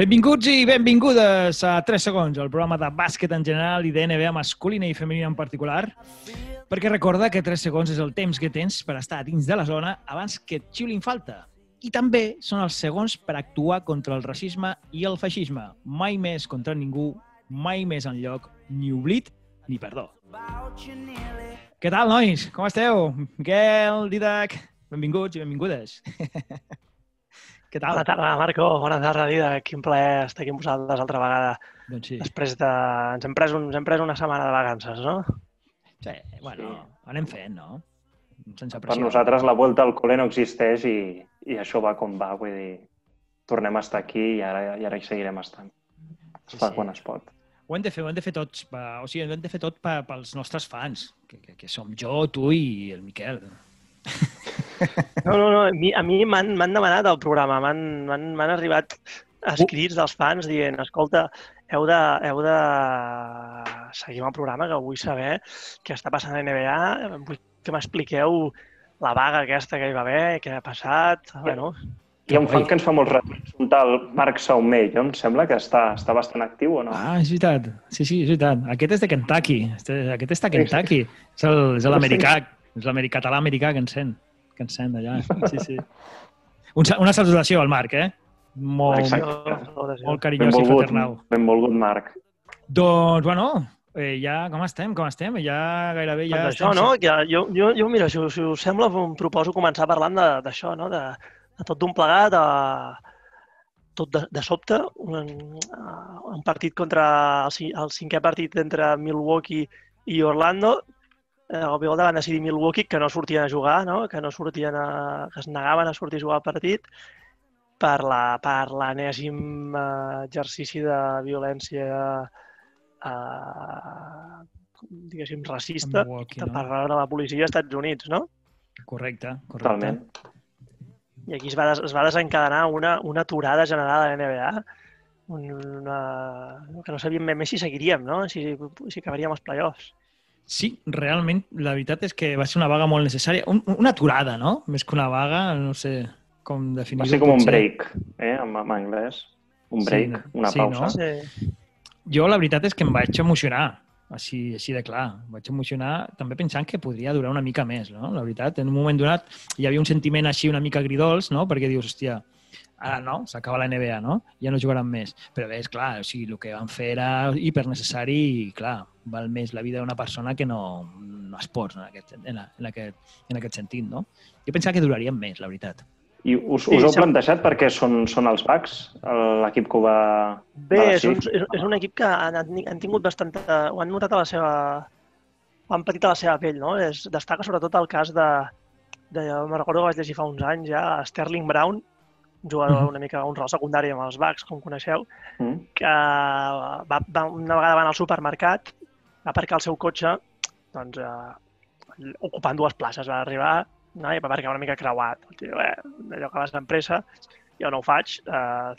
Benvinguts i benvingudes a 3 segons, el programa de bàsquet en general i de NBA masculina i femenina en particular. Perquè recorda que 3 segons és el temps que tens per estar dins de la zona abans que et xiulin falta. I també són els segons per actuar contra el racisme i el feixisme. Mai més contra ningú, mai més en lloc, ni oblit ni perdó. Què tal, nois? Com esteu? Miquel, Didac, benvinguts i benvingudes. Què tal? Bona tarda, Marco. Bona tarda, Dida. Quin plaer estar aquí amb vosaltres altra vegada. Doncs sí. Després de... Ens hem pres, un... ens hem pres una setmana de vacances, no? sí bueno, anem fent, no? Sense Per pressió. nosaltres la volta al col·le no existeix i, i això va com va, vull dir, tornem a estar aquí i ara, i ara hi seguirem estant. Es Sí, fa sí. quan es pot. Ho hem de fer, ho hem de fer tots. Pa, o sigui, ho hem de fer tot pa, pels nostres fans, que, que, que som jo, tu i el Miquel. No, no, no. A mi, a mi m'han demanat al programa, m'han arribat escrits dels fans dient, escolta, heu de, heu de seguir amb el programa, que vull saber què està passant a NBA, vull que m'expliqueu la vaga aquesta que hi va haver, què ha passat, bueno, Hi ha un fan que ens fa molts retrets, un tal Marc Saumell, em sembla que està, està bastant actiu o no? Ah, és veritat. Sí, sí, és veritat. Aquest és de Kentucky. Este, aquest està a Kentucky. És el- és l'americà, és l'americà català-americà que encén, que encén d'allà. Sí, sí. Un, una salutació al Marc, eh? Molt, Exacte. molt carinyós i fraternal. benvolgut Marc. Doncs, bueno, eh, ja, com estem, com estem? Ja gairebé ja... Doncs això, estem- no? Que jo, jo, jo, mira, si, us- si us sembla, em proposo començar parlant de- d'això, no? De, de tot d'un plegat, de, tot de, de sobte, un, un partit contra el, el cinquè partit entre Milwaukee i Orlando, eh, òbviament van decidir Milwaukee que no sortien a jugar, no? que no sortien a, que es negaven a sortir a jugar al partit per la per l'enèsim eh, exercici de violència eh, diguéssim, racista Milwaukee, per no? part de la policia als Estats Units, no? Correcte, correcte. Totalment. I aquí es va, des, es va desencadenar una, una aturada general a la NBA, una, que no sabíem ben bé si seguiríem, no? Si, si acabaríem els playoffs. Sí, realment, la veritat és que va ser una vaga molt necessària. Un, una aturada, no? Més que una vaga, no sé com Va definir-ho. ser com un break, eh, en, en anglès. Un Sí, break, no? una Sí, pausa. no? Sí. Jo la veritat és que em vaig emocionar, així, així de clar. Em vaig emocionar també pensant que podria durar una mica més, no? La veritat, en un moment donat hi havia un sentiment així una mica agridols, no? Perquè dius, hòstia, ara no, s'acaba la NBA, no? Ja no jugaran més. Però bé, és clar, o sigui, el que van fer era hipernecessari i, clar, val més la vida d'una persona que no, no esports en aquest, en, la- en, aquest, en aquest sentit, no? Jo pensava que durarien més, la veritat. I us, Sí, us heu plantejat perquè són, són els Bucks, l'equip que ho va... Bé, va és un, és, és un equip que han, han tingut bastanta... Ho han notat a la seva... Ho han patit a la seva pell, no? És, destaca sobretot el cas de... de me'n recordo que vaig llegir fa uns anys ja, Sterling Brown, jugador Mhm. una mica un rol secundari amb els Bucks, com coneixeu, Mm? que va, va, una vegada va anar al supermercat, va aparcar el seu cotxe, doncs, eh, ocupant dues places. Va arribar no, i va aparcar una mica creuat. El tio, eh, allò que vas amb pressa, jo no ho faig. Eh,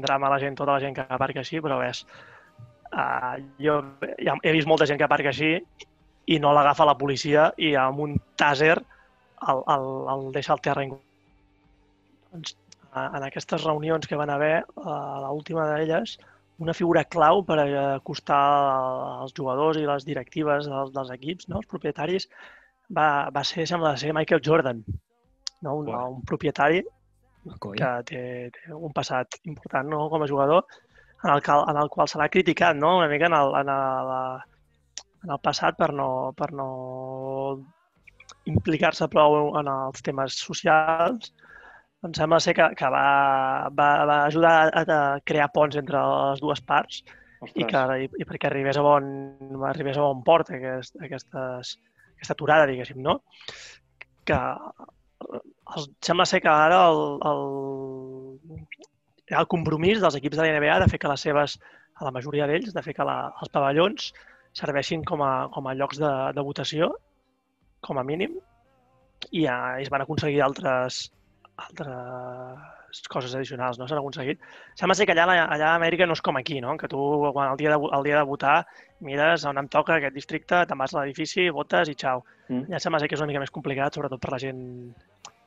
drama la gent, tota la gent que aparca així, però ves, eh, jo ja he vist molta gent que aparca així i no l'agafa la policia i amb un tàser el, el, el deixa al terreny. Doncs, en aquestes reunions que van haver, a l'última d'elles, una figura clau per acostar als jugadors i les directives dels, dels equips, no? els propietaris, va, va ser, sembla ser Michael Jordan, no? un, un propietari Coi. que té, té un passat important no? com a jugador, en el, qual, en el qual se l'ha criticat no? una mica en el, en, el, en el passat per no, per no implicar-se prou en els temes socials. Em sembla ser que, que va, va, va ajudar a, a crear ponts entre les dues parts i, que, i, i perquè arribés a bon, arribés a bon port aquest, aquestes, aquesta aturada, diguéssim, no? Que els, sembla ser que ara el, el, hi ha el compromís dels equips de la NBA de fer que les seves, a la majoria d'ells, de fer que la, els pavellons serveixin com a, com a llocs de, de votació, com a mínim, i ja, es van aconseguir altres, altres coses addicionals, no? S'han aconseguit. Sembla ser que allà, allà a Amèrica no és com aquí, no? Que tu, quan el dia de, el dia de votar, mires on em toca aquest districte, te'n vas a l'edifici, votes i xau. Mm. Ja sembla ser que és una mica més complicat, sobretot per la gent,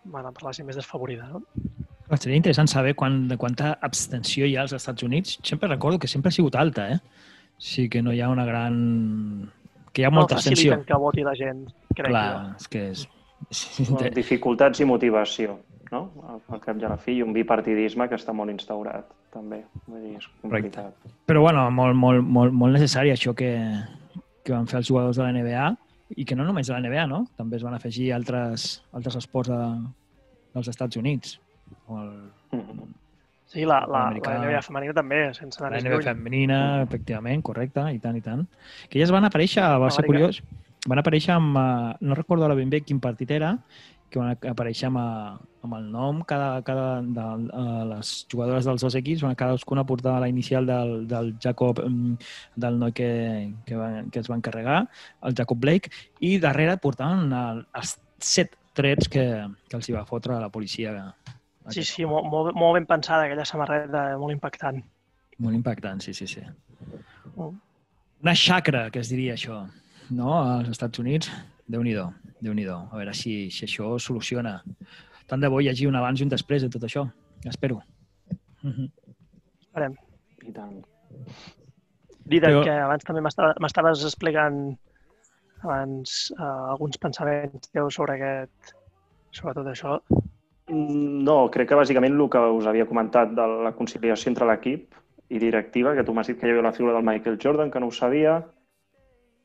bueno, per la gent més desfavorida, no? Seria interessant saber quan, de quanta abstenció hi ha als Estats Units. Sempre recordo que sempre ha sigut alta, eh? Sí que no hi ha una gran... que hi ha molta no abstenció. faciliten que voti la gent, crec Clar, jo. és que és... dificultats i motivació, no? Al, al cap i a la fi, i un bipartidisme que està molt instaurat, també. Vull dir, és complicat. Però bueno, molt, molt, molt, molt necessari això que, que van fer els jugadors de la NBA i que no només de la NBA, no? També es van afegir altres, altres esports de, dels Estats Units. O el, Mhm. Sí, la, la, la NBA femenina també, sense anar la NBA lluny. femenina, efectivament, correcte, i tant, i tant. Que elles van aparèixer, va ser curiós, van aparèixer amb... eh, No recordo ara ben bé quin partit era, que van aparèixer amb, eh, amb el nom cada, cada de uh, les jugadores dels dos equips, van cadascuna portar la inicial del, del Jacob, mm, del noi que, que, va, que es va encarregar, el Jacob Blake, i darrere portaven el, els set trets que, que els hi va fotre la policia. Sí, sí, molt, molt, molt ben pensada aquella samarreta, molt impactant. Molt impactant, sí, sí, sí. Mm. Una xacra, que es diria això, no? Als Estats Units. Déu-n'hi-do, déu nhi A veure si, si això soluciona. Tant de bo hi hagi un abans i un després de tot això. Espero. Mhm. Esperem. I tant. Didac, Però- que abans també m'estaves explicant abans uh, alguns pensaments teus sobre aquest sobre tot això. Mm, No, crec que bàsicament el que us havia comentat de la conciliació entre l'equip i directiva, que tu m'has dit que hi havia la figura del Michael Jordan, que no ho sabia,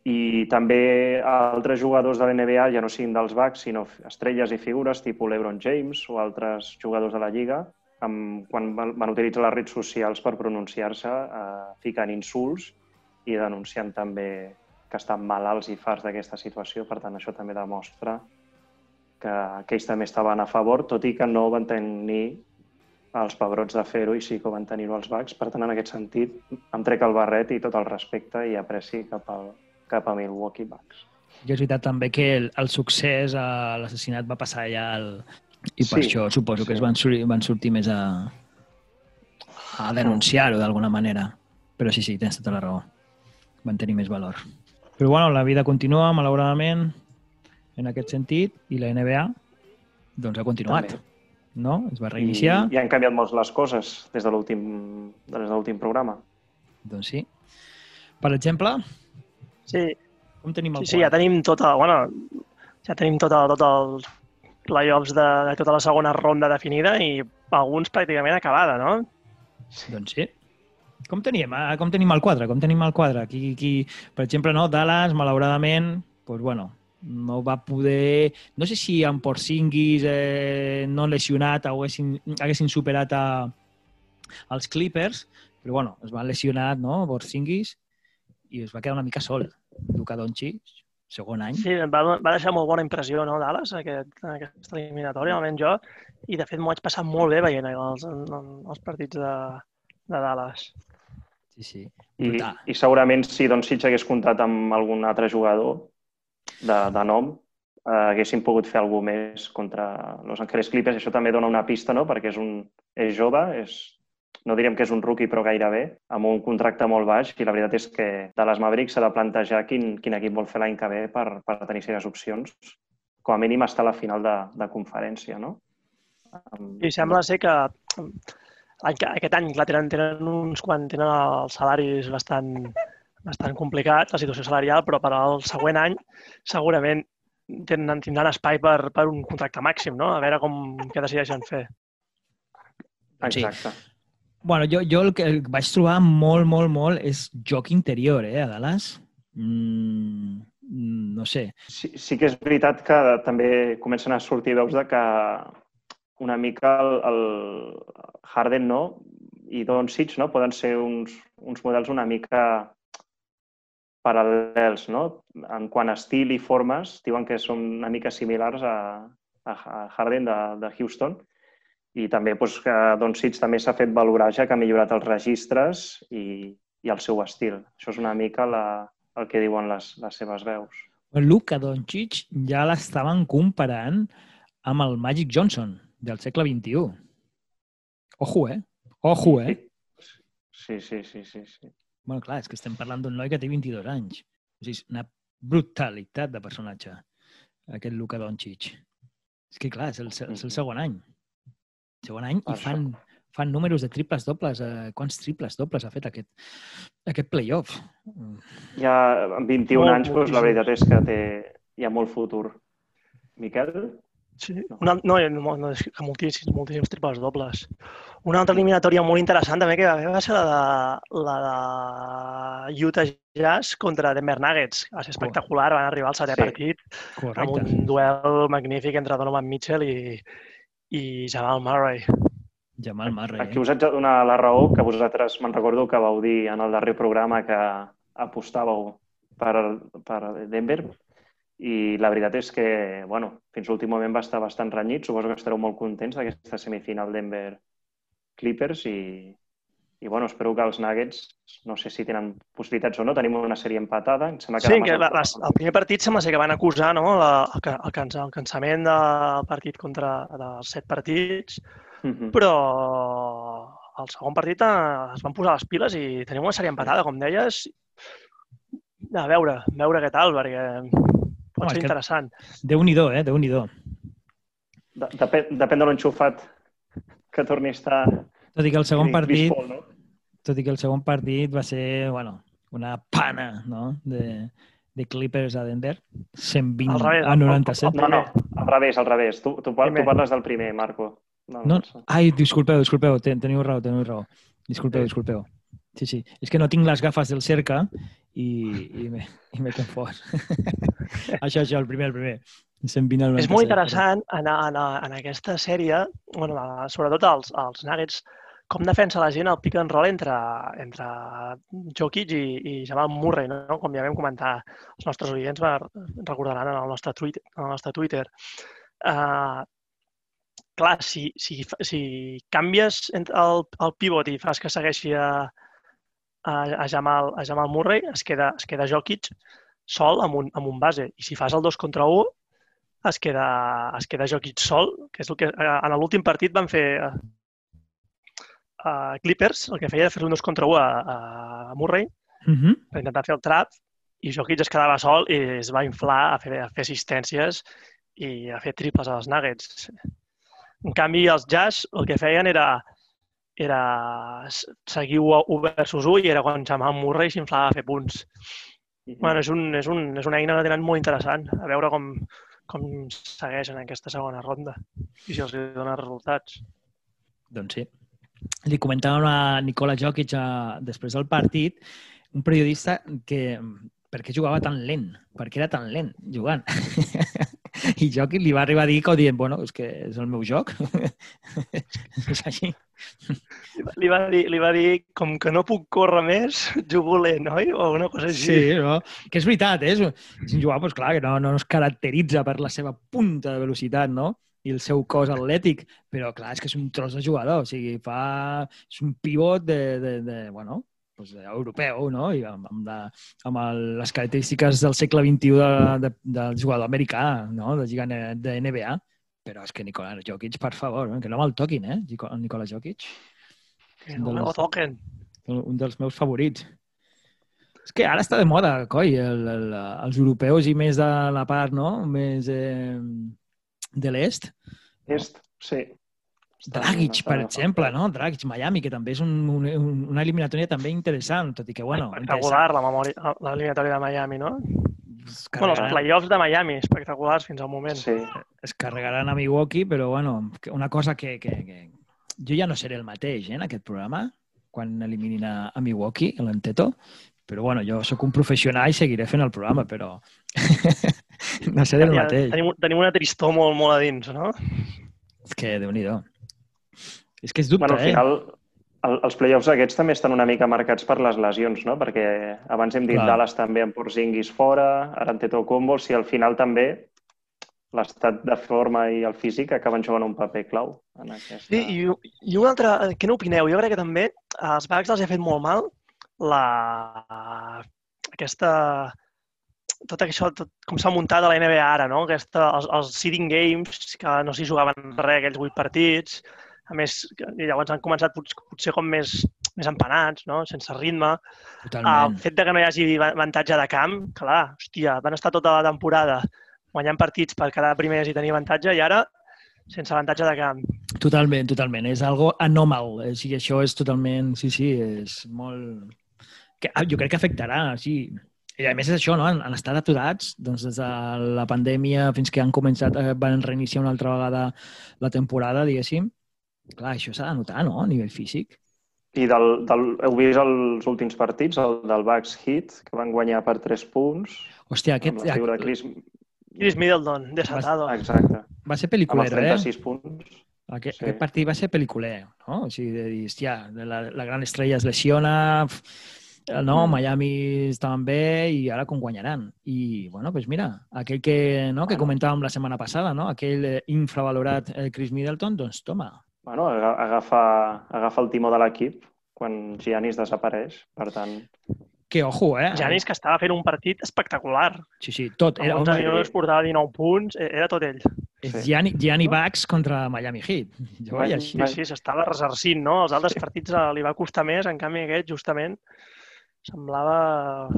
i també altres jugadors de l'NBA, ja no siguin dels Bucks, sinó estrelles i figures, tipus LeBron James o altres jugadors de la Lliga, amb, quan van, utilitzar les redes socials per pronunciar-se, eh, ficant insults i denunciant també que estan malalts i farts d'aquesta situació. Per tant, això també demostra que, que ells també estaven a favor, tot i que no van tenir els pebrots de fer-ho i sí que van tenir els Bucks. Per tant, en aquest sentit, em trec el barret i tot el respecte i apreci cap, al, cap a Milwaukee Bucks. I és veritat també que el, el succés, eh, l'assassinat va passar allà al... i per Sí, això suposo que sí. es van, sortir, van sortir més a, a denunciar-ho d'alguna manera. Però sí, sí, tens tota la raó. Van tenir més valor. Però bueno, la vida continua, malauradament, en aquest sentit, i la NBA doncs ha continuat. També. No? Es va reiniciar. I, I han canviat molt les coses des de l'últim des de l'últim programa. Doncs sí. Per exemple, Sí, com tenim el sí, sí ja tenim tota, bueno, ja tenim tota, tot els playoffs de, de tota la segona ronda definida i alguns pràcticament acabada, no? Doncs sí. Com tenim, eh, com tenim el quadre? Com tenim el quadre? Aquí, aquí, per exemple, no, Dallas, malauradament, doncs, bueno, no va poder... No sé si en Porzingis eh, no lesionat haguessin, haguessin superat a, els Clippers, però bueno, es va lesionar, no, Porzingis, i es va quedar una mica sol. Luka Doncic, segon any. Sí, va, va deixar molt bona impressió, no, Dallas, aquest, en aquesta eliminatòria, almenys jo, i de fet m'ho vaig passar molt bé veient els, els partits de, de Dallas. Sí, sí. I, i segurament si Doncic hagués comptat amb algun altre jugador de, de nom, eh, haguessin pogut fer alguna més contra Los Angeles Clippers. Això també dona una pista, no?, perquè és, un, és jove, és, no diríem que és un rookie, però gairebé, amb un contracte molt baix, i la veritat és que de les Mavericks s'ha de plantejar quin, quin equip vol fer l'any que ve per, per tenir series opcions, com a mínim estar a la final de, de conferència, no? Amb- I sembla ser que l'any que- aquest any, clar, tenen, tenen uns quan tenen els salaris bastant, bastant complicats, la situació salarial, però per al següent any segurament tenen, tindran espai per, per un contracte màxim, no? A veure com què decideixen fer. Sí. Bueno, jo, jo el que vaig trobar molt, molt, molt és joc interior, eh, a Dallas. Mm, no sé. Sí, sí que és veritat que també comencen a sortir veus de que una mica el, el Harden no? i Doncic no? poden ser uns, uns models una mica paral·lels, no? En quant a estil i formes, diuen que són una mica similars a, a Harden de, de Houston. I també doncs, que Doncic també s'ha fet valorar ja que ha millorat els registres i, i el seu estil. Això és una mica la, el que diuen les, les seves veus. Luka Doncic ja l'estaven comparant amb el Magic Johnson del segle XXI. Ojo, eh? Ojo, eh? Sí, sí, sí, sí, sí. Bueno, clar, és que estem parlant d'un noi que té 22 anys. O sigui, és una brutalitat de personatge, aquest Luka Doncic. És que, clar, és el, és el segon any. Segon any Per i fan, fan números de triples dobles. Eh, quants triples dobles ha fet aquest, aquest playoff? Ja amb 21 Molt, anys, doncs, la veritat és que té, hi ha molt futur. Miquel? Sí, No. una, no, no, no, és que moltíssims, moltíssims triples dobles. Una altra eliminatòria molt interessant també que va haver va ser la de, la de Utah Jazz contra Denver Nuggets. Va ser espectacular, van arribar al setè Sí. partit amb Correcte. un duel magnífic entre Donovan Mitchell i, i Jamal Murray. Jamal Murray. Aquí Eh? us haig de donar la raó que vosaltres me'n recordo que vau dir en el darrer programa que apostàveu per, per Denver i la veritat és que, bueno, fins l'últim moment va estar bastant renyit. Suposo que estareu molt contents d'aquesta semifinal Denver-Clippers i, i, bueno, espero que els Nuggets, no sé si tenen possibilitats o no, tenim una sèrie empatada. Em sembla que Sí, que la, les, el primer partit sembla ser que van acusar no, la, el, el, el cansament del partit contra dels set partits, Mhm. però al segon partit eh, es van posar les piles i tenim una sèrie empatada, com deies. A veure, a veure què tal, perquè pot Home, ser que- interessant. Déu-n'hi-do, eh? Déu-n'hi-do. De- Depèn, depèn de l'enxufat que torni a estar Tot i que el segon Chris partit, Paul, no? tot i que el segon partit va ser, bueno, una pana, no?, de, de Clippers a Denver. 120 Al revés, a el- 97. No, no, al revés, al revés. Tu, tu, tu parles del primer, Marco. No, No, ai, disculpeu, disculpeu, ten, teniu raó, teniu raó. Disculpeu, Sí. disculpeu. Sí, sí. És que no tinc les gafes del cerca i, i m'he i m'he confós. això, això, el primer, el primer. 120 al 97. És molt interessant en, en, en aquesta sèrie, bueno, sobretot els, els Nuggets, com defensa la gent el pick and roll entre, entre Jokic i, i Jamal Murray, no? com ja vam comentar, els nostres oients recordaran en el nostre, Twitter, en el nostre Twitter. Uh, clar, si, si, si canvies el, el pivot i fas que segueixi a, a, a, Jamal, a Jamal Murray, es queda, es queda Jokic sol amb un, amb un base. I si fas el 2 contra 1, es queda, es queda Jokic sol, que és el que eh, en l'últim partit van fer a Clippers, el que feia era fer un 2 contra 1 a, a Murray Uh -huh. per intentar fer el trap i Jokic es quedava sol i es va inflar a fer, a fer assistències i a fer triples als Nuggets. En canvi, els Jazz el que feien era era seguir 1 versus 1 i era quan Jamal Murray s'inflava a fer punts. Bueno, és, un, és, un, és una eina que tenen molt interessant, a veure com, com segueixen aquesta segona ronda i si els dona resultats. Doncs sí. Li comentava a Nicola Jokic a, després del partit, un periodista que per què jugava tan lent? Per què era tan lent jugant? I Jokic li va arribar a dir que dient, bueno, és que és el meu joc. és així. Li va- dir, li va dir, com que no puc córrer més, jugo lent, oi? O una cosa així. Sí, no? que és veritat, eh? és, un jugador pues, clar, que no, no es caracteritza per la seva punta de velocitat, no? I el seu cos atlètic, però clar, és que és un tros de jugador, o sigui, fa... és un pivot de, de, de bueno, pues, europeu, no? I amb, amb, la, amb el, les característiques del segle XXI de, de, del jugador americà, no? de lliga N- de NBA. Però és que Nicola Jokic, per favor, eh? que no me'l toquin, eh? Nicola Jokic. Que no me lo toquen. un dels meus favorits. És que ara està de moda, coi, el, el, els europeus i més de la part, no?, més eh, de l'est. Est, sí. Dragic, per exemple, no? Dragic, Miami, que també és un, un, un, una eliminatòria també interessant, tot i que, bueno... espectacular, la memòria, l'eliminatòria de Miami, no? Bueno, els playoffs de Miami, espectaculars fins al moment. Sí. es carregaran a Milwaukee, però, bueno, una cosa que, que, que... Jo ja no seré el mateix, eh, en aquest programa, quan eliminin a, a Milwaukee, a l'Anteto, però, bueno, jo sóc un professional i seguiré fent el programa, però no seré el mateix. Tenim, tenim una tristor molt, molt a dins, no? És que, déu nhi És que és dubte, Bueno, al eh? final, el, els playoffs aquests també estan una mica marcats per les lesions, no? Perquè abans hem dit Clar. Dallas també amb Porzingis fora, ara Antetokounmpo, si al final també l'estat de forma i el físic acaben jugant un paper clau en aquesta... Sí, i, i una altra... Què n'opineu? Jo crec que també als Bucks els ha fet molt mal la... aquesta... Tot això, tot, com s'ha muntat a la NBA ara, no? Aquesta, els, els seeding games, que no s'hi jugaven res aquells vuit partits, a més, llavors han començat pot, potser com més, més empanats, no? sense ritme. Totalment. El fet de que no hi hagi avantatge de camp, clar, hòstia, van estar tota la temporada guanyant partits per quedar primers i tenir avantatge i ara sense avantatge de camp. Totalment, totalment. És algo anòmal. O sigui, això és totalment... Sí, sí, és molt... Que, jo crec que afectarà, sí. I a més és això, no? Han, han estat aturats doncs, des de la pandèmia fins que han començat, eh, van reiniciar una altra vegada la temporada, diguéssim. Clar, això s'ha de notar, no?, a nivell físic. I del, del, heu vist els últims partits, el del Bucks Heat, que van guanyar per 3 punts. Hòstia, aquest... Amb la figura de Chris... Chris Middleton, desatado. Exacte. Va ser Amb els pel·liculero, eh? 36 punts. Aquest, Sí. aquest partit va ser pel·liculer, no? O sigui, de dir, hòstia, la, la gran estrella es lesiona, pf, no, Mm. Miami estaven bé i ara com guanyaran. I, bueno, doncs mira, aquell que, no, que Bueno. comentàvem la setmana passada, no? aquell eh, infravalorat eh, Chris Middleton, doncs toma, Bueno, aga- agafa, agafa el timó de l'equip quan Giannis desapareix. Per tant, que ojo, eh? Janis, que estava fent un partit espectacular. Sí, sí, tot. Era, Amb 11 home, minuts portava 19 punts, eh, era tot ell. és Sí. Gianni, Gianni Bucks contra Miami Heat. Jo vaig Vai- així. Sí, sí, s'estava resarcint, no? Els altres partits eh, li va costar més, en canvi aquest, justament, semblava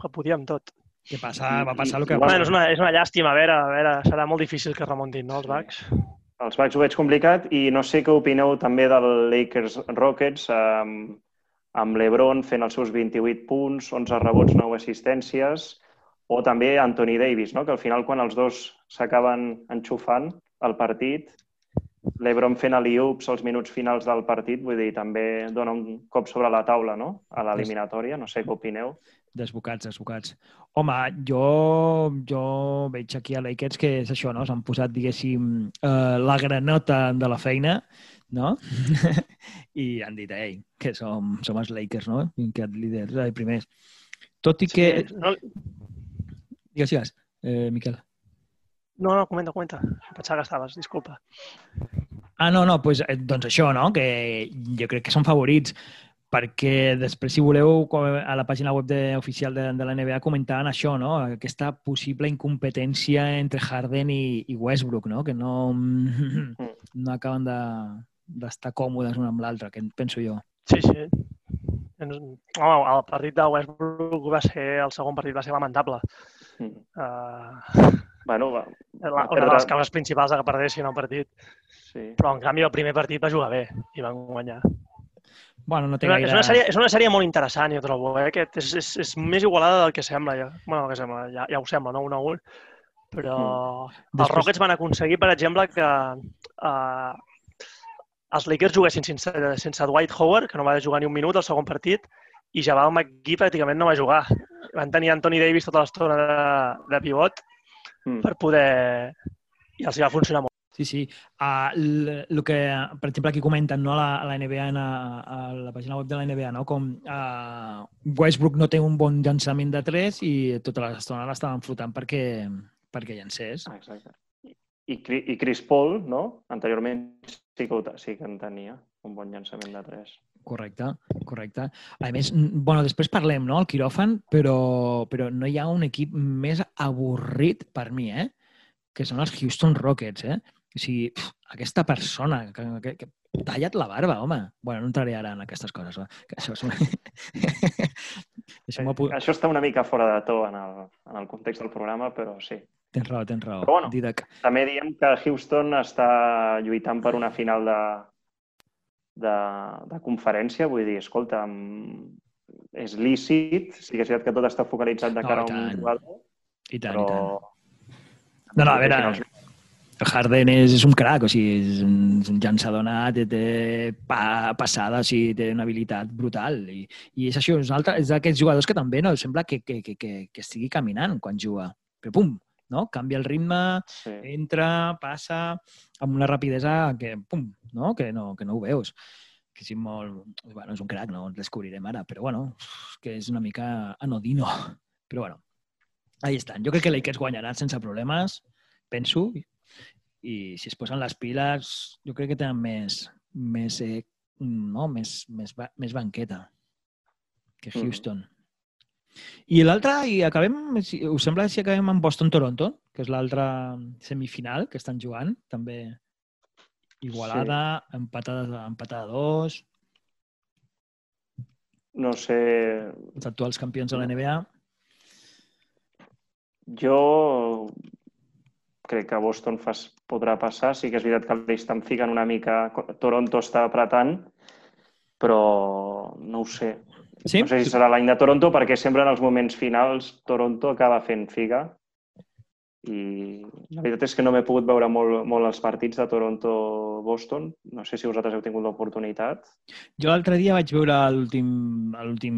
que podia amb tot. Què passa? Va passar el que... Bueno, Bueno, és una, és una llàstima, a veure, a veure, serà molt difícil que remuntin, no, els Bucks? els Bucks ho veig complicat i no sé què opineu també del Lakers Rockets amb, amb l'Ebron fent els seus 28 punts, 11 rebots, 9 assistències, o també Anthony Davis, no? que al final quan els dos s'acaben enxufant el partit, l'Ebron fent aliups als minuts finals del partit, vull dir, també dona un cop sobre la taula no? a l'eliminatòria, no sé què opineu. Desbocats, desbocats. Home, jo, jo veig aquí a Lakers que és això, no? S'han posat, diguéssim, eh, la granota de la feina, no? I han dit, ei, que som, som els Lakers, no? Vincat líders, eh, primers. Tot i que... Sí, no, Digues, digues, eh, Miquel. No, no, comenta, comenta. Pensava que estaves, disculpa. Ah, no, no, pues, eh, doncs això, no? Que jo crec que són favorits perquè després, si voleu, a la pàgina web de, oficial de, de la NBA comentaven això, no? Aquesta possible incompetència entre Harden i, i Westbrook, no? Que no, no acaben de d'estar còmodes un amb l'altre, que penso jo. Sí, sí. Home, el partit de Westbrook va ser, el segon partit va ser lamentable. Mm. Uh, Bueno, va, la, Va una de perdre- les causes principals de que perdessin el partit. sí. Però, en canvi, el primer partit va jugar bé i van guanyar. Bueno, no té És una, gaire... és una, sèrie, és una sèrie molt interessant, jo trobo. Eh? Aquest és, és, és més igualada del que sembla. Ja. Bueno, que sembla, ja, ja ho sembla, no? Un a un. Però mm. els Rockets van aconseguir, per exemple, que uh, els Lakers juguessin sense, sense Dwight Howard, que no va jugar ni un minut al segon partit, i Jabal McGee pràcticament no va jugar. Van tenir Anthony Davis tota l'estona de, de pivot Mm. per poder... I els va funcionar molt. Sí, sí. Uh, el que, per exemple, aquí comenten no, a, la, a la NBA, a, a la pàgina web de la NBA, no? com uh, Westbrook no té un bon llançament de 3 i tota l'estona l'estaven flotant perquè, perquè llancés. Ah, Exacte. I, I Chris Paul, no? Anteriorment sí que, sí que en tenia un bon llançament de 3. Correcte, correcte. A més, bueno, després parlem, no?, el quiròfan, però, però no hi ha un equip més avorrit per mi, eh?, que són els Houston Rockets, eh? O sigui, pf, aquesta persona que, que, que tallat la barba, home. Bueno, no entraré ara en aquestes coses, va. Que això és una... Deixem-ho apu- Això està una mica fora de to en el, en el context del programa, però sí. Tens raó, tens raó. Però bueno. Didac. També diem que Houston està lluitant per una final de, de, de conferència, vull dir, escolta, mm, és lícit, sí que és veritat que tot està focalitzat de No, cara a un jugador, I tant, però... i tant. No, no, a veure, el Harden és, és un crac, o sigui, és un, és un llançador nat, té, té pa, passada, o sigui, té una habilitat brutal. I, i és això, és, un altre, és d'aquests jugadors que també no sembla que, que, que, que, que estigui caminant quan juga. Però pum, no? canvia el ritme, Sí. entra, passa, amb una rapidesa que, pum, no? Que, no, que no ho veus. Que és molt... Bueno, és un crac, no el descobrirem ara, però bueno, que és una mica anodino. Però bueno, ahí estan. Jo crec que Lakers guanyaran sense problemes, penso, i si es posen les piles, jo crec que tenen més, més, eh, no? més, més, més banqueta que Mhm. Houston. I l'altre, i acabem, si, us sembla si acabem amb Boston-Toronto, que és l'altra semifinal que estan jugant, també igualada, sí. empatada, empatada a dos, No sé, els actuals campions de la NBA. jo crec que Boston fas, podrà passar. Sí que és veritat que l'Eix estan ficant una mica... Toronto està apretant, però no ho sé. Sí? No sé si serà l'any de Toronto, perquè sempre en els moments finals Toronto acaba fent figa i la veritat és que no m'he pogut veure molt, molt els partits de Toronto-Boston. No sé si vosaltres heu tingut l'oportunitat. Jo l'altre dia vaig veure l'últim,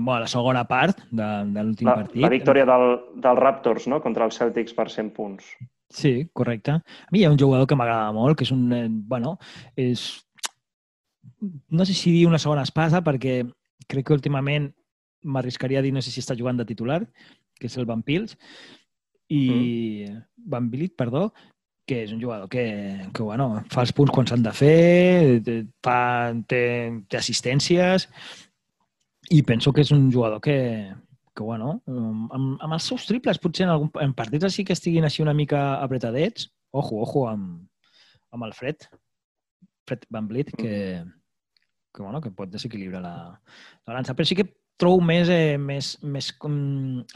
bueno, la segona part de, de l'últim partit. la victòria del, del Raptors no? contra els Celtics per 100 punts. Sí, correcte. A mi hi ha un jugador que m'agrada molt, que és un... Bueno, és... No sé si dir una segona espasa, perquè crec que últimament m'arriscaria a dir, no sé si està jugant de titular, que és el Van Pils, i mm. Van Billit, perdó, que és un jugador que, que bueno, fa els punts quan s'han de fer, fa, té, té assistències, i penso que és un jugador que, que bueno, amb, amb els seus triples, potser en, algun, en partits així que estiguin així una mica apretadets, ojo, ojo amb, amb el Fred, Fred Van Vliet, que, que, bueno, que pot desequilibrar la, la balança. Però sí que trobo més, eh, més, més com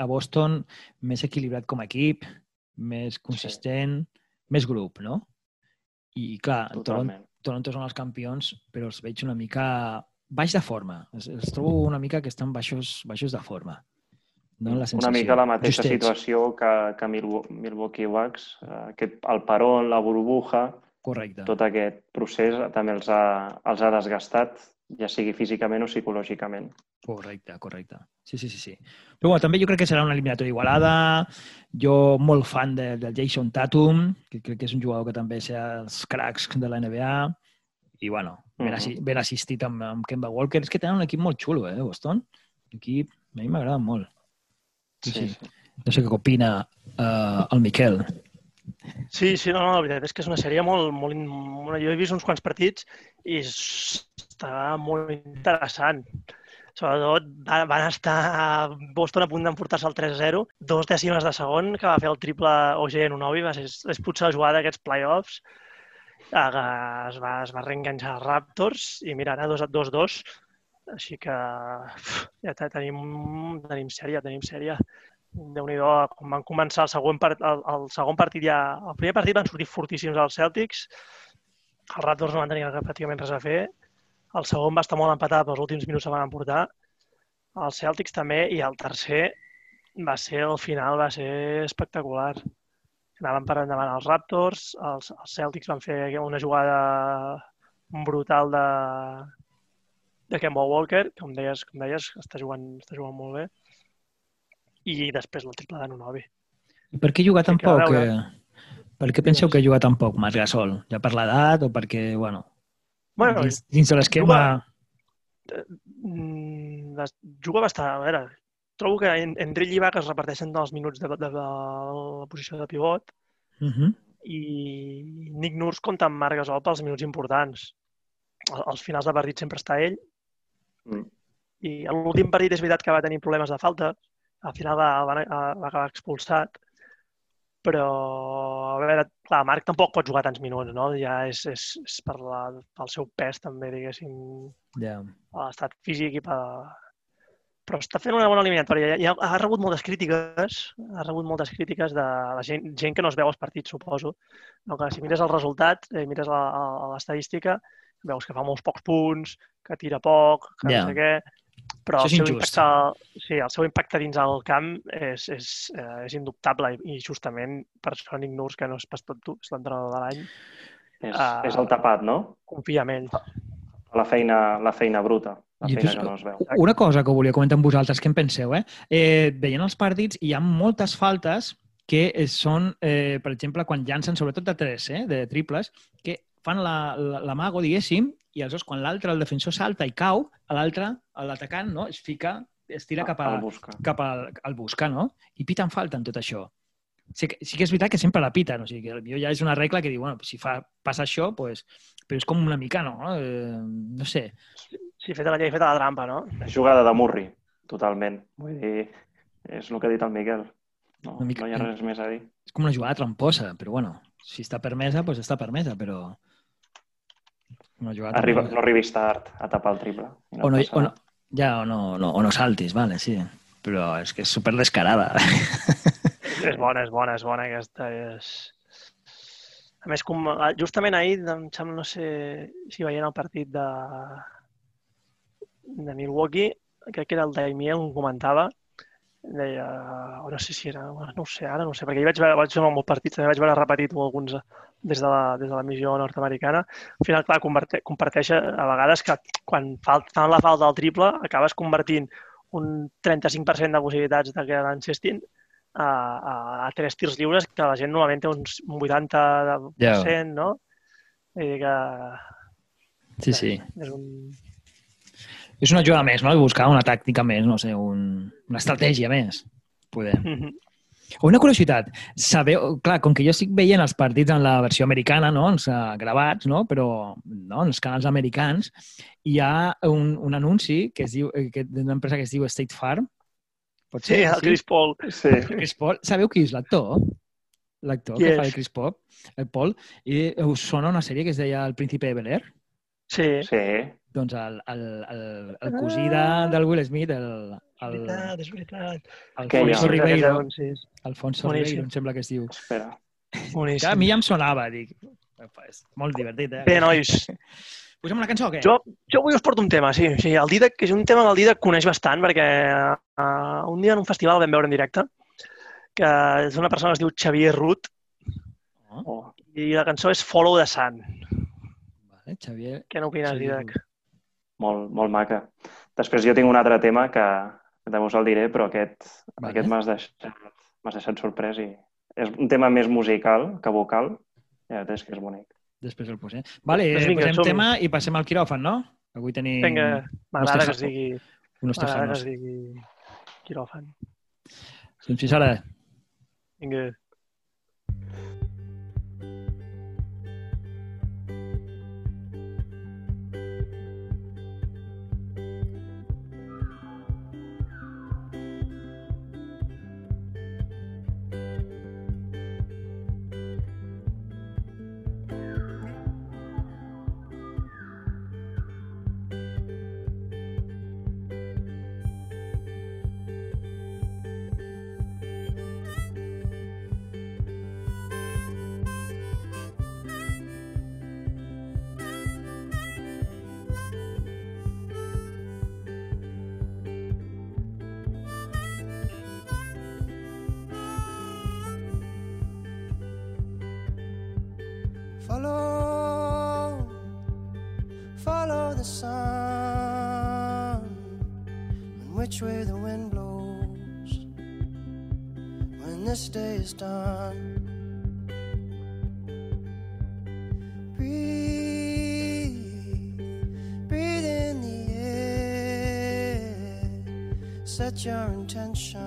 a Boston, més equilibrat com a equip, més consistent, més grup, no? I clar, Toronto. Toronto són els campions, però els veig una mica baix de forma. Els, els trobo una mica que estan baixos, baixos de forma. No? La Una sensació. mica la mateixa Justets. situació que, que Milwa- Milwaukee Bucks. eh, Aquest, el peron, la burbuja, Correcte. tot aquest procés també els ha, els ha desgastat, ja sigui físicament o psicològicament. Correcte, correcte. Sí, sí, sí, sí. Però bueno, també jo crec que serà una eliminatòria igualada. Jo molt fan de, del Jason Tatum, que crec que és un jugador que també sé els cracs de la NBA. I bueno, ben, assi ben assistit amb, amb Kemba Walker. És que tenen un equip molt xulo, eh, Boston? Un equip, a mi m'agrada molt. Sí, sí. No sé què opina uh, el Miquel. Sí, sí, no, no, la veritat és que és una sèrie molt, molt... molt... Jo he vist uns quants partits i està molt interessant. Sobretot va- van estar Boston a punt d'enfortar-se al 3-0, dos dècimes de segon que va fer el triple OG en Unovi, va ser, és potser la jugada d'aquests playoffs, es va, es va reenganxar els Raptors i mira, ara 2-2, així que ja te- tenim, tenim sèrie, tenim sèrie déu nhi quan van començar el segon, part, el, el segon partit ja... El primer partit van sortir fortíssims els Celtics, els Raptors no van tenir pràcticament res a fer, el segon va estar molt empatat, però els últims minuts se van emportar, els Celtics també, i el tercer va ser, el final va ser espectacular. Anaven per endavant els Raptors, els, els Celtics van fer una jugada brutal de, de Kemba Walker, com deies, com deies està, jugant, està jugant molt bé, i després el triple de Nunovi. I per què jugar tan poc? veure. Eh? Per què penseu que juga tan poc Marc Gasol? Ja per l'edat o perquè, bueno, Bueno, dins, dins de l'esquema... mm, les- juga bastant... A veure, trobo que en- entre ell i Ibaka es reparteixen els minuts de, de, de, la posició de pivot Uh -huh. i Nick Nurse compta amb Marc Gasol pels minuts importants. Al- Als finals de partit sempre està ell Mm. i l'últim partit és veritat que va tenir problemes de falta. Al final va, va, va acabar expulsat. Però, a veure, clar, Marc tampoc pot jugar tants minuts, no? Ja és, és, és per la, pel seu pes, també, diguéssim, a l'estat físic i per... Però està fent una bona eliminatòria. Ja, ha rebut moltes crítiques, ha rebut moltes crítiques de la gent, gent que no es veu els partits, suposo. No, que si mires el resultat, eh, mires l'estadística, veus que fa molts pocs punts, que tira poc, que Ja. no sé què, però el seu, injust. impacte, sí, el seu impacte dins el camp és, és, eh, és indubtable i, i justament per això Nick Nurse, que no és pas tot tu, és l'entrenador de l'any, És, Ah. és el tapat, no? confia en ell. La feina, la feina bruta, la I feina que no es veu. Una cosa que volia comentar amb vosaltres, què en penseu, eh? eh veient els partits, hi ha moltes faltes que eh, són, eh, per exemple, quan llancen, sobretot de tres, eh, de triples, que fan la- la- l'amago, diguéssim, i aleshores quan l'altre, el defensor, salta i cau, a l'altre, l'atacant, no? es fica, es tira cap, a, El busca. cap al, al buscar, no? I piten falta en tot això. Sí que, sí que és veritat que sempre la piten, o sigui, que potser ja és una regla que diu, bueno, si fa, passa això, pues, però és com una mica, no? Eh, no sé. Sí, feta la llei, feta la trampa, no? És jugada de Murri, totalment. Vull dir, és el que ha dit el Miquel. No, Una mica- no hi ha res més a dir. és com una jugada tramposa, però bueno, si està permesa, doncs està permesa, però... Una jugada Arriba, no arribis tard a tapar el triple. I o no, o no, ja, o no, no, o no saltis, vale, sí. Però és que és super descarada. És bona, és bona, és bona aquesta. És... A més, com, justament ahir, em sembla, no sé si veient el partit de, de Milwaukee, crec que era el Daimiel, ho comentava, deia, o no sé si era, no ho sé, ara no ho sé, perquè hi vaig veure, vaig veure molts partits, també vaig veure repetit alguns des de la, des de la missió nord-americana. Al final, clar, comparteix a vegades que quan fan la falta del triple acabes convertint un 35% de possibilitats de que l'encestin a, a, a tres tirs lliures que la gent normalment té uns, un 80%, yeah. no? Vull dir que... Sí, sí. És un, és una jugada més, no? Buscar una tàctica més, no sé, un, una estratègia més. Poder. Mm -hmm. Una curiositat, sabeu, clar, com que jo estic veient els partits en la versió americana, no?, els uh, gravats, no?, però no, en els canals americans, hi ha un, un anunci que es diu, eh, que d'una empresa que es diu State Farm. Pot ser? Sí, el sí? Chris Paul. Sí. Chris Paul. Sabeu qui és l'actor? L'actor que és? fa el Chris Paul, el Paul, i us sona una sèrie que es deia El príncipe de Bel-Air? Sí. Sí doncs el, el, el, el cosí de, del Will Smith, el... el és veritat, és veritat. Alfonso Ribeiro. Alfonso Ribeiro, em sembla que es diu. Espera. Boníssim. Que a mi ja em sonava, dic. És molt divertit, eh? Bé, nois. Posem una cançó o què? Jo, jo avui us porto un tema, sí. sí el Didac, que és un tema que el Didac coneix bastant, perquè uh, un dia en un festival el vam veure en directe, que és una persona que es diu Xavier Ruth, oh. i la cançó és Follow the Sun. Vale, Xavier... Què n'opines, Didac? Molt, molt maca. Després jo tinc un altre tema que també us el diré, però aquest, vale. aquest m'has deixat, deixat sorprès i és un tema més musical que vocal. Ja és que és bonic. Després el posem. Vale, pues vinga, posem tema i passem al quiròfan, no? Avui tenim... Vinga, m'agrada que es digui... M'agrada que es digui quiròfan. Doncs fins ara. Vinga. Follow, follow the sun, and which way the wind blows. When this day is done, breathe, breathe in the air, set your intention.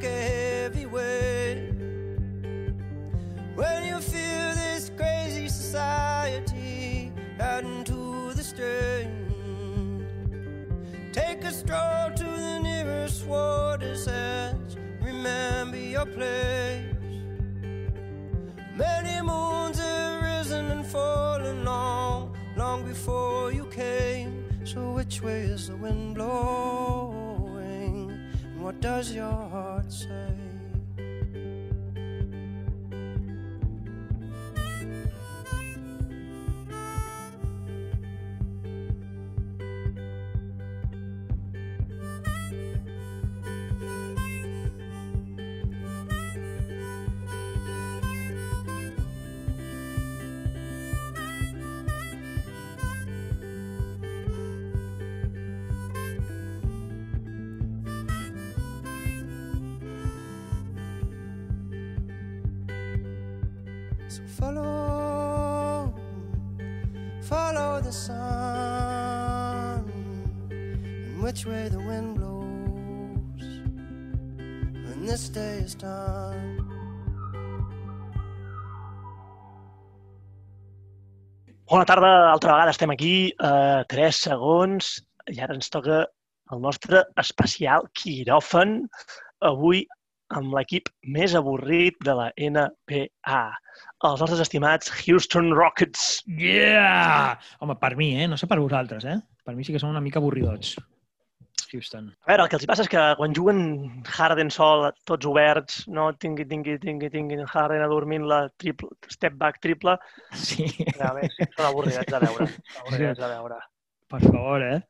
like a heavy weight. When you feel this crazy society adding to the strain, take a stroll to the nearest water's edge. Remember your place. Many moons have risen and fallen long, long before you came. So which way is the wind blowing? Does your heart say? This done. Bona tarda, altra vegada estem aquí, a 3 segons, i ara ens toca el nostre especial quiròfan, avui amb l'equip més avorrit de la NBA, els nostres estimats Houston Rockets. Yeah! Home, per mi, eh? No sé per vosaltres, eh? Per mi sí que són una mica avorridots. Houston. A veure, el que els passa és que quan juguen Harden sol, tots oberts, no tingui, tingui, tingui, tingui Harden adormint la triple, step back triple, Sí. realment sí, són avorridats de veure. Avorridats de veure. Per favor, eh?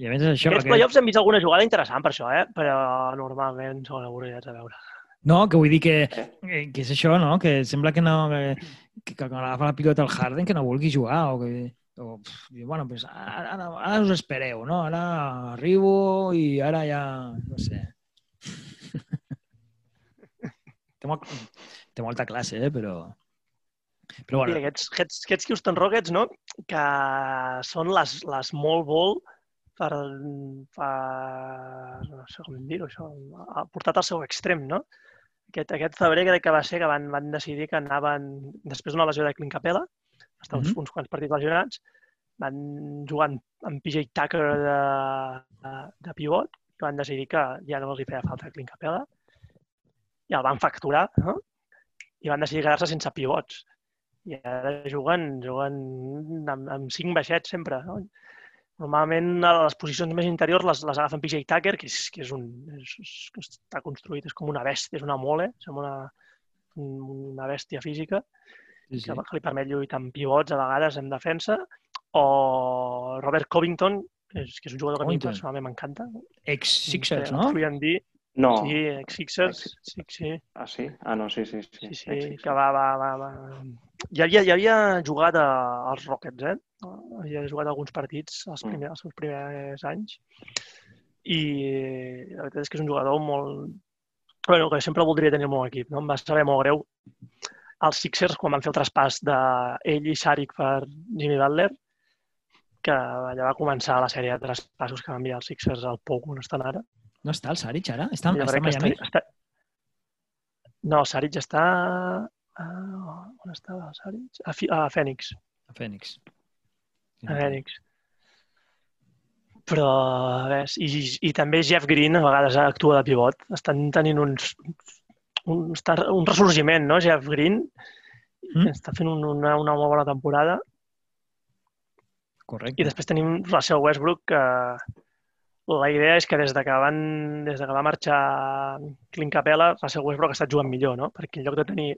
I a més és això... Aquests que- playoffs hem vist alguna jugada interessant per això, eh? però normalment són avorridats de veure. No, que vull dir que, eh, que és això, no? Que sembla que no... Que, que, que quan agafa la pilota el Harden que no vulgui jugar o que... O, diu, bueno, pues ara, ara, ara us espereu, no? Ara arribo i ara ja... No sé. té, molt, té molta classe, eh? Però... Però Bueno. bueno, aquests, aquests, aquests Houston Rockets, no? que són les, les small ball per, per, no sé com dir-ho, això, ha portat al seu extrem, no? Aquest, aquest febrer crec que va ser que van, van decidir que anaven, després d'una lesió de Clint Capella, està uns, uns quants partits lesionats, van jugant amb PJ Tucker de, de, de pivot, i van decidir que ja no els hi feia falta Clint Capella, i el van facturar, no? i van decidir quedar-se sense pivots. I ara juguen, juguen amb, amb cinc baixets sempre. No? Normalment a les posicions més interiors les, les agafen PJ Tucker, que, és, que és un, és, és, que està construït, és com una bèstia, és una mole, sembla una, un- una bèstia física sí, sí. que, que li permet lluitar amb pivots a vegades en defensa, o Robert Covington, que és, que és un jugador que a mi personalment m'encanta. Ex-Sixers, El no? Solien dir, No. sí, ex-Sixers, sí, sí. Ah, sí? Ah, no, sí, sí. Sí, Sí, sí, que va, va, va, va. Ja havia, ja havia jugat a, als Rockets, eh? Havia jugat alguns partits els, Mm. primers, els seus primers anys. I la veritat és que és un jugador molt... Bueno, que sempre voldria tenir al meu equip, no? Em va saber molt greu. Els Sixers, quan van fer el traspàs d'ell i Saric per Jimmy Butler, que allà va començar la sèrie de traspassos que van enviar els Sixers al Pou on estan ara. No està el Saric ara? Està, Jo està a Miami? Està... No, Saric està... Ah, on estava Saric? A, Fi... a Fènix. A Phoenix. A Fènix. Però, a veure, i, i també Jeff Green a vegades actua de pivot. Estan tenint uns, un, està, un ressorgiment, no, Jeff Green? Mm. Està fent un, una, una molt bona temporada. Correcte. I després tenim Russell Westbrook, que la idea és que des de que, van, des de que va marxar Clint Capella, Russell Westbrook ha estat jugant millor, no? Perquè en lloc de tenir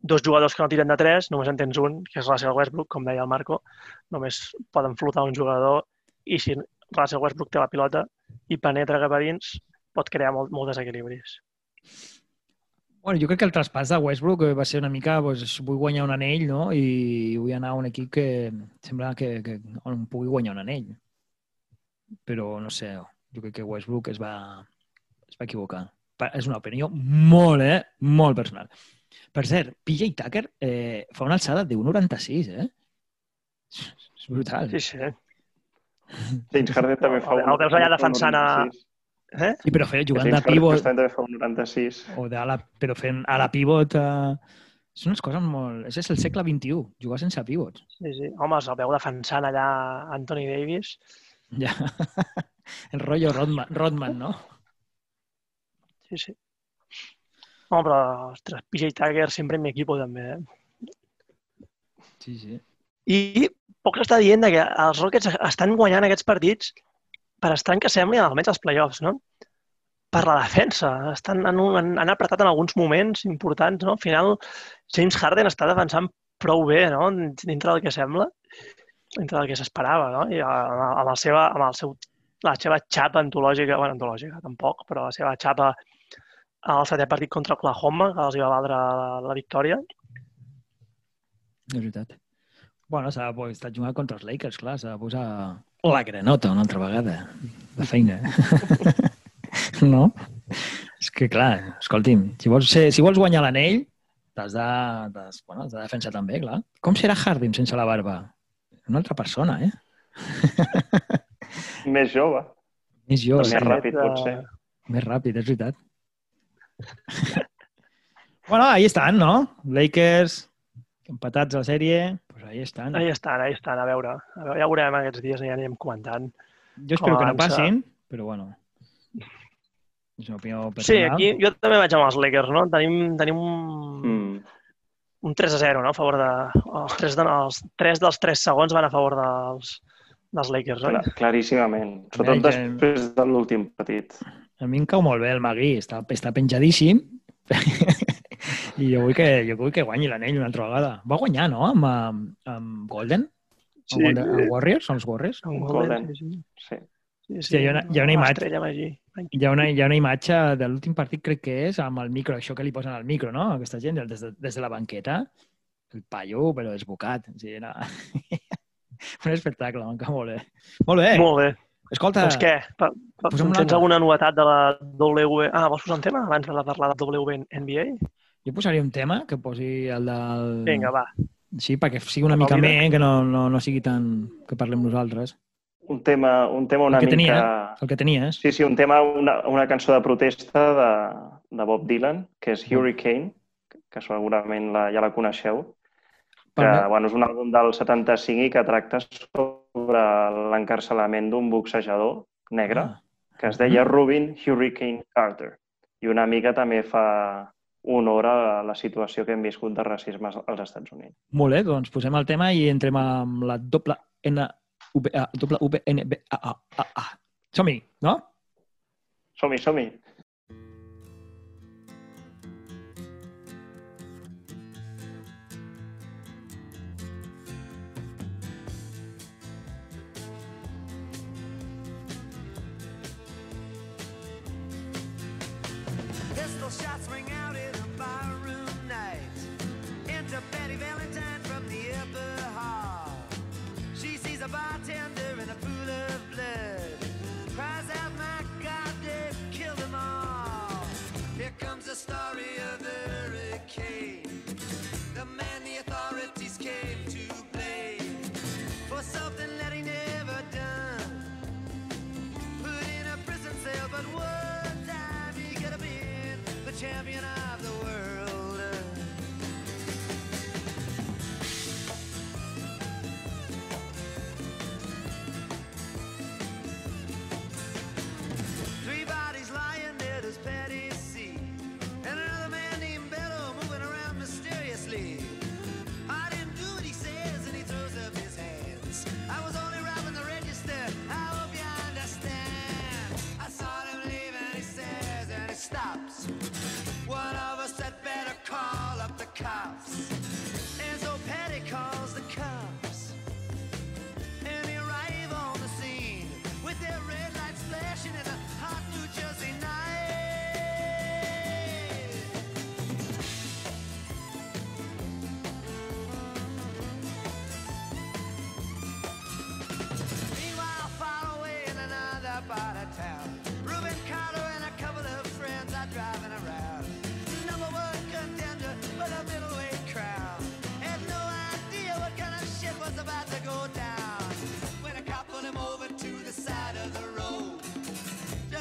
dos jugadors que no tiren de tres, només en tens un, que és Russell Westbrook, com deia el Marco, només poden flotar un jugador i si Russell Westbrook té la pilota i penetra cap a dins, pot crear molt, molt desequilibris. Bueno, jo crec que el traspàs de Westbrook eh, va ser una mica, doncs, vull guanyar un anell, no? I vull anar a un equip que sembla que, que on pugui guanyar un anell. Però, no sé, jo crec que Westbrook es va, es va equivocar. És una opinió molt, eh? Molt personal. Per cert, PJ Tucker eh, fa una alçada de 1,96, eh? És brutal. Sí, sí. James Harden també fa El- el veus allà defensant a- 96. Eh? Sí, però fer, jugant de pivot, també fa un 96. o d'ala, però fent a la pivot... Eh, són unes coses molt... Això és el segle XXI, jugar sense pivots. Sí, sí. Home, el veu defensant allà Anthony Davis. Ja. El rotllo Rodman, Rodman no? Sí, sí. No, però, ostres, PJ Tucker sempre en mi equipo també, eh? Sí, sí. I poc s'està dient de que els Rockets estan guanyant aquests partits per estrany que sembli, almenys als playoffs, no? Per la defensa. Estan, han, han, han apretat en alguns moments importants, no? Al final, James Harden està defensant prou bé, no? Dintre del que sembla, dintre del que s'esperava, no? I amb, el seva, amb el seu, la seva xapa antològica, bueno, antològica tampoc, però la seva xapa al setè partit contra Oklahoma, que els hi va valdre la, la victòria. És veritat. Bueno, s'ha estat jugant contra els Lakers, clar, s'ha de posar la granota una altra vegada de feina. no? És que, clar, escolti'm, si vols, ser, si vols guanyar l'anell, t'has de, de, bueno, has de defensar també, clar. Com serà Harden sense la barba? Una altra persona, eh? Més jove. Més jove. Més ràpid, potser. Més ràpid, és veritat. bueno, ahí estan, no? Lakers, empatats a la sèrie, ahí estan. Ahí estan, ahí estan, a veure. A veure ja veurem aquests dies, ja anirem comentant. Jo espero que no passin, però bueno. És una opinió Sí, personal. aquí jo també vaig amb els Lakers, no? Tenim, tenim un, Mm. un 3 a 0, no? A favor de... Els tres, de, els tres dels tres segons van a favor dels, dels Lakers, oi? Clar, claríssimament. Sobretot Mira, que- després de l'últim partit. A mi em cau molt bé el Magui, està, està penjadíssim. I jo vull que, jo vull que guanyi l'anell una altra vegada. Va guanyar, no?, amb, amb, amb Golden? Sí, Amb, Golden, amb Warriors? Són els Warriors? amb Golden. Sí, sí. Sí. sí, Sí, hi ha una- hi ha una imatge-. Hi ha, una, hi ha una imatge de l'últim partit, crec que és, amb el micro, això que li posen al micro, no? Aquesta gent, des de, des de la banqueta. El paio, però desbocat. O sigui, era... un espectacle, m'en cau molt bé. Molt bé. Molt bé. Escolta, Doncs què? Pa, pa, tens alguna novetat de la W... Ah, vols posar un tema abans de parlar de WNBA? Jo posaria un tema que posi el del... Vinga, va. Sí, perquè sigui una No, mica més, que no, no, no sigui tan... que parlem nosaltres. Un tema, un tema una El que mica... tenia. El que tenies. Sí, sí, un tema, una, una cançó de protesta de, de Bob Dylan, que és Hurricane, que segurament la, ja la coneixeu, que bueno, és un àlbum del 75 i que tracta sobre l'encarcelament d'un boxejador negre, Ah. que es deia Rubin Hurricane Carter. I una mica també fa honor a la situació que hem viscut de racisme als Estats Units. Molt bé, doncs posem el tema i entrem amb la doble N doble V N B A A A. Som-hi, no? Som-hi, som-hi! Betty Valentine House.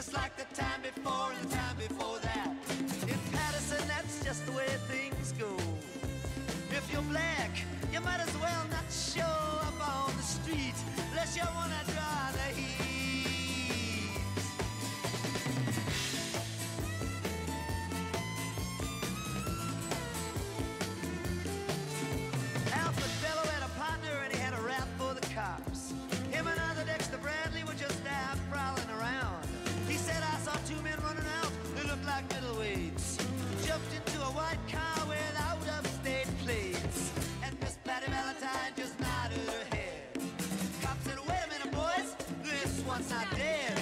Just like the time before and the time before that. In Patterson, that's just the way things go. If you're black, you might as well not show up on the street unless you wanna draw the heat. dead.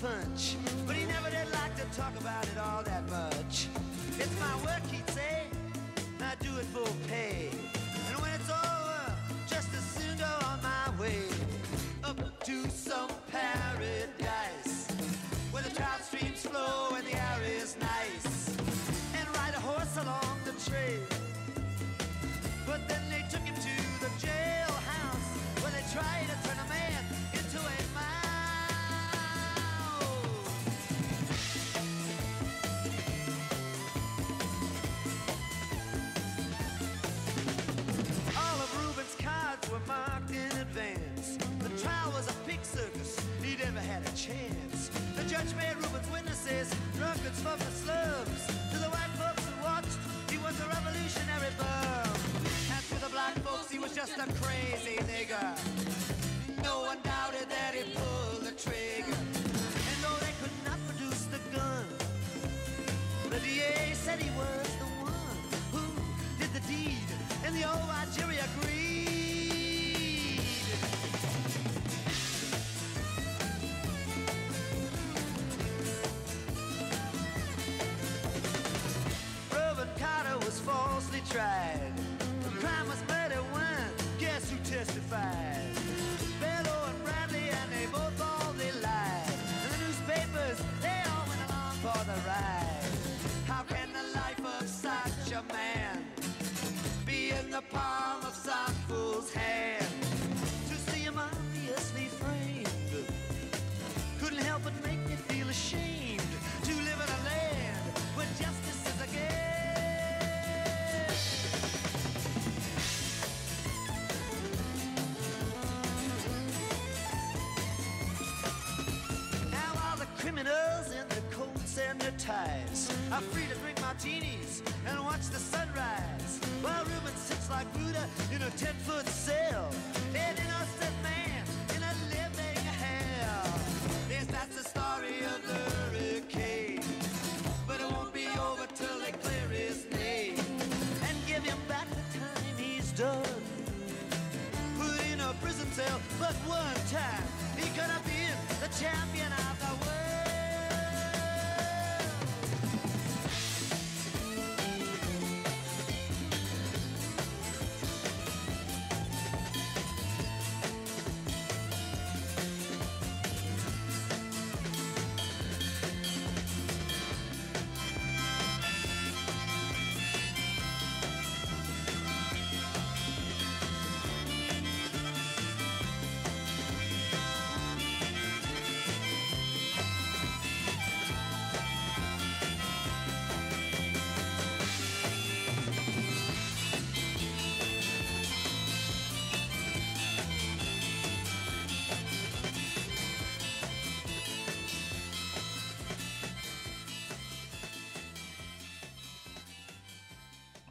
Punch, but he never did like to talk about it all that crazy nigger. No one doubted that he pulled the trigger. And though they could not produce the gun, the DA said he was the one who did the deed, and the old Algeria agreed. Reuben Carter was falsely tried. Criminals in their coats and their ties. Are free to drink martinis and watch the sunrise. While Reuben sits like Buddha in a ten-foot cell, an innocent man in a living hell. Yes, that's the story of the hurricane, but it won't be over till they clear his name. And give him back the time he's done. Put in a prison cell, but one time he could have been the champion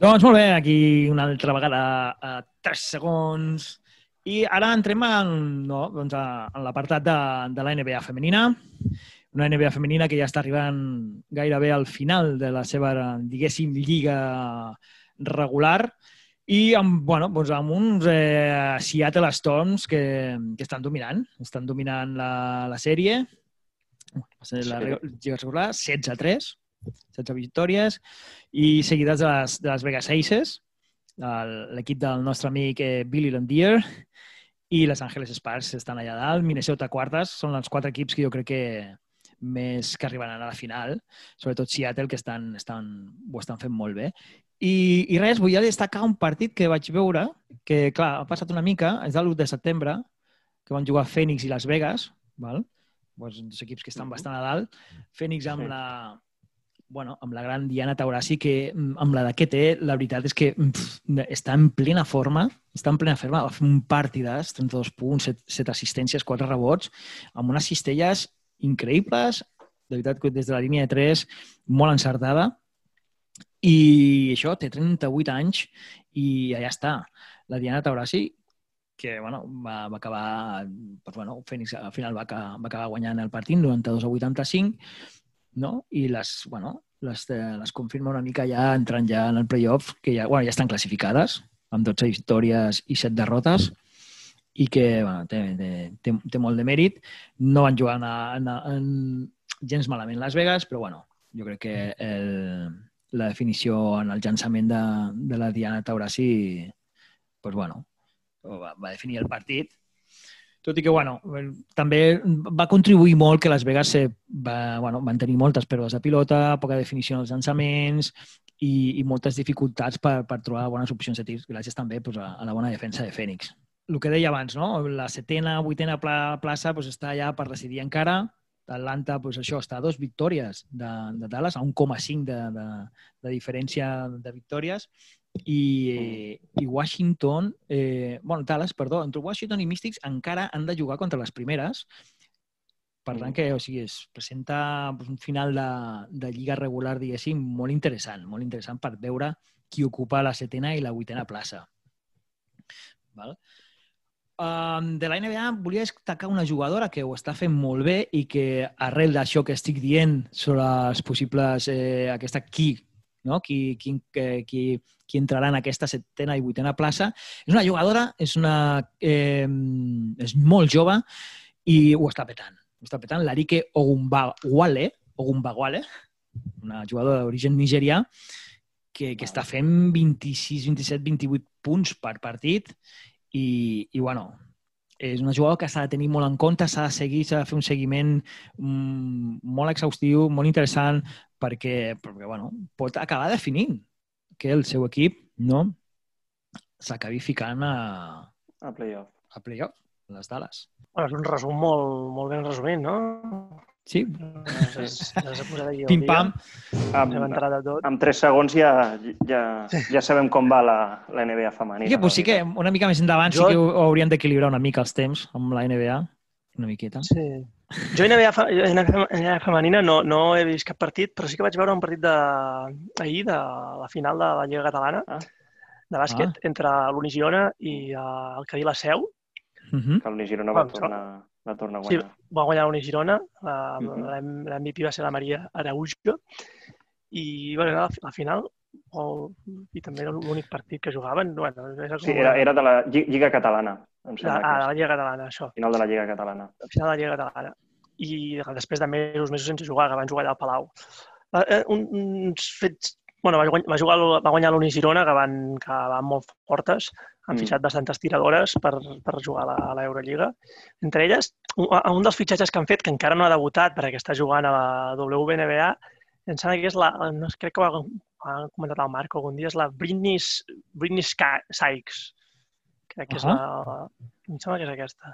Doncs molt bé, aquí una altra vegada a 3 segons. I ara entrem en, no, doncs a, en l'apartat de, de la NBA femenina. Una NBA femenina que ja està arribant gairebé al final de la seva, diguéssim, lliga regular I amb, bueno, doncs amb uns eh, Seattle Storms que, que estan dominant. Estan dominant la, la sèrie. La lliga regular, 16 a 3, 16 victòries, i seguides de les, de les Vegas Aces, l'equip del nostre amic eh, Billy Landier, i Los Angeles Sparks estan allà dalt, Minnesota quartes, són els quatre equips que jo crec que més que arribaran a la final, sobretot Seattle, que estan, estan, ho estan fent molt bé. I, I res, volia destacar un partit que vaig veure, que, clar, ha passat una mica, és de l'1 de setembre, que van jugar Phoenix i Las Vegas, val? Pues, dos equips que estan bastant a dalt. Phoenix amb Sí. la bueno, amb la gran Diana Taurasi, que mm, amb la que té, la veritat és que mm, pf, està en plena forma, està en plena forma, va fer un partidàs, 32 punts, 7, 7 assistències, 4 rebots, amb unes cistelles increïbles, de veritat que des de la línia de 3, molt encertada, i això, té 38 anys i allà està. La Diana Taurasi, que bueno, va, va acabar, doncs, bueno, Fènix al final va, va acabar guanyant el partit 92 a 85, no? i les, bueno, les, les confirma una mica ja entrant ja en el playoff, que ja, bueno, ja estan classificades, amb 12 victòries i 7 derrotes, i que bueno, té, té, té, molt de mèrit. No van jugar en, en, en gens malament Las Vegas, però bueno, jo crec que el, la definició en el llançament de, de la Diana Taurasi, pues bueno, va, va definir el partit tot i que, bueno, també va contribuir molt que Las Vegas se va, bueno, van tenir moltes pèrdues de pilota, poca definició dels llançaments i, i moltes dificultats per, per trobar bones opcions de tirs, gràcies també pues, a, a la bona defensa de Fènix. El que deia abans, no? la setena, vuitena pla, plaça pues, està allà per decidir encara. Atlanta, pues, això, està a dos victòries de, de Dallas, a 1,5 de, de, de diferència de victòries i, i Washington, eh, bueno, Dallas, perdó, entre Washington i Mystics encara han de jugar contra les primeres. Per tant, que o sigui, es presenta un final de, de lliga regular, diguéssim, molt interessant, molt interessant per veure qui ocupa la setena i la vuitena plaça. Val? Um, de la NBA volia destacar una jugadora que ho està fent molt bé i que arrel d'això que estic dient sobre els possibles, eh, aquesta qui, no? qui, qui, qui, qui, qui entrarà en aquesta setena i vuitena plaça. És una jugadora, és, una, eh, és molt jove i ho està petant. Ho està petant. Larike Ogumbawale, Ogumbawale, una jugadora d'origen nigerià, que, que està fent 26, 27, 28 punts per partit i, i bueno, és una jugada que s'ha de tenir molt en compte, s'ha de seguir, s'ha de fer un seguiment mm, molt exhaustiu, molt interessant, perquè, perquè bueno, pot acabar definint que el seu equip no s'acabi ficant a, A playoff. a playoff, les Dallas. Bueno, és un resum molt, molt ben resumit, no? Sí, al pim-pam. Amb, amb 3 segons ja, ja, ja sabem com va la, la NBA femenina. Sí, pues sí que una mica més endavant Jo- sí que ho hauríem d'equilibrar una mica els temps amb la NBA, una miqueta. Sí. Jo NBA, fe- NBA, femenina no, no he vist cap partit, però sí que vaig veure un partit de, ahir de la final de la Lliga Catalana Ah. de bàsquet entre l'Uni Girona i uh, el Cadí la Seu. Uh -huh. Que el Uni Girona va tornar, va tornar a Sí, guanyar. va guanyar l'Uni Girona, uh, Mhm. l'MVP va ser la Maria Araujo, i bueno, la, la final, o, i també era l'únic partit que jugaven. Bueno, era com Sí, era, era de la Lli- Lliga Catalana, em de, ah, que la és. Lliga Catalana, això. Final de la Lliga Catalana. al final de la Lliga Catalana. I després de mesos, mesos sense jugar, que van jugar allà al Palau. Va, eh, un- uns fets... Bueno, va, va, jugar, va guanyar l'Uni Girona, que van, que van molt fortes. Han Mm. fitxat bastantes tiradores per, per jugar a la- a l'Eurolliga. Entre elles, un, a- un dels fitxatges que han fet, que encara no ha debutat perquè està jugant a la WNBA, em sembla que és la... No, crec que ho ha, ha comentat el Marc algun dia, és la Britney, Britney Sykes. Crec que és la... Em sembla que és aquesta.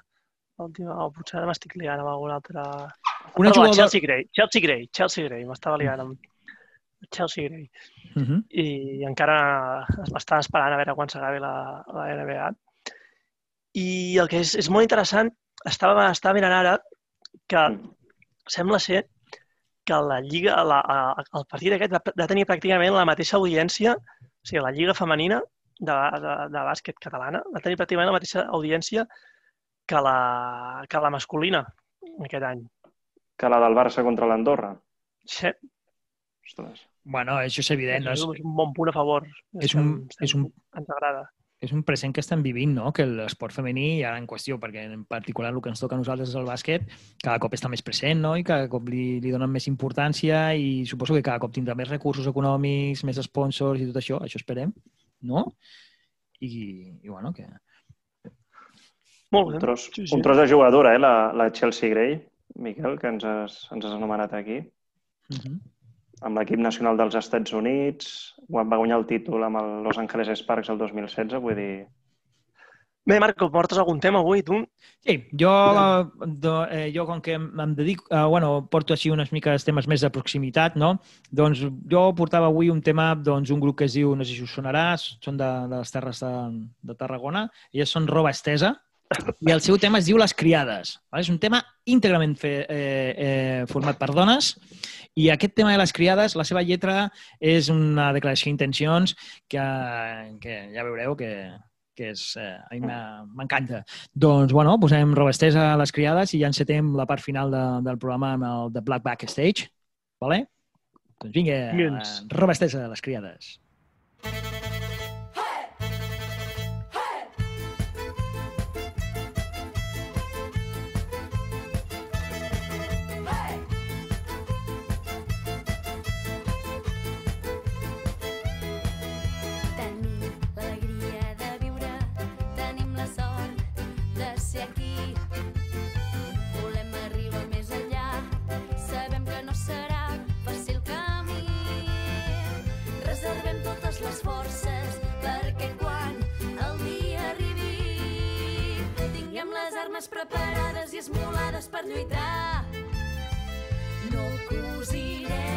L'última, o potser ara m'estic liant amb alguna altra... Una Perdó, jugadora... Chelsea Gray, Chelsea Gray, Chelsea Gray, m'estava liant amb Chelsea Gray. Uh -huh. I encara l'estan esperant a veure quan s'acabi la, la NBA. I el que és, és molt interessant, estava, estava mirant ara que sembla ser que la Lliga, la, el partit aquest va, va tenir pràcticament la mateixa audiència, o sigui, la Lliga femenina de, de, de bàsquet catalana va tenir pràcticament la mateixa audiència que la, que la masculina aquest any. Que la del Barça contra l'Andorra. Sí. Ostres. Bueno, això és evident. No? És, és un bon punt a favor. és un, és un, Ens agrada. és un present que estem vivint, no? que l'esport femení, i ara en qüestió, perquè en particular el que ens toca a nosaltres és el bàsquet, cada cop està més present no? i cada cop li, li donen més importància i suposo que cada cop tindrà més recursos econòmics, més sponsors i tot això, això esperem, no? I, i bueno, que... Molt Un bé. tros, Sí, sí. un tros de jugadora, eh, la, la Chelsea Gray, Miquel, que ens has, ens has anomenat aquí. Uh -huh. amb l'equip nacional dels Estats Units, quan va guanyar el títol amb el Los Angeles Sparks el 2016, vull dir... Bé, Marco, portes algun tema avui, tu? Sí, jo, eh, jo com que em dedico, eh, bueno, porto així unes miques temes més de proximitat, no? Doncs jo portava avui un tema, doncs un grup que es diu, no sé si us sonarà, són de, de les terres de, de Tarragona, elles són Roba Estesa, i el seu tema es diu Les Criades. És un tema íntegrament fe, eh, eh, format per dones i aquest tema de les criades, la seva lletra és una declaració d'intencions que, que ja veureu que, que és, eh, a mi m'ha- m'encanta. Doncs, bueno, posem roba estesa a les criades i ja encetem la part final de, del programa amb el The Black Backstage. Vale? Doncs vinga, Vinga. roba estesa a les criades. Armes preparades i esmolades per lluitar. No cosirem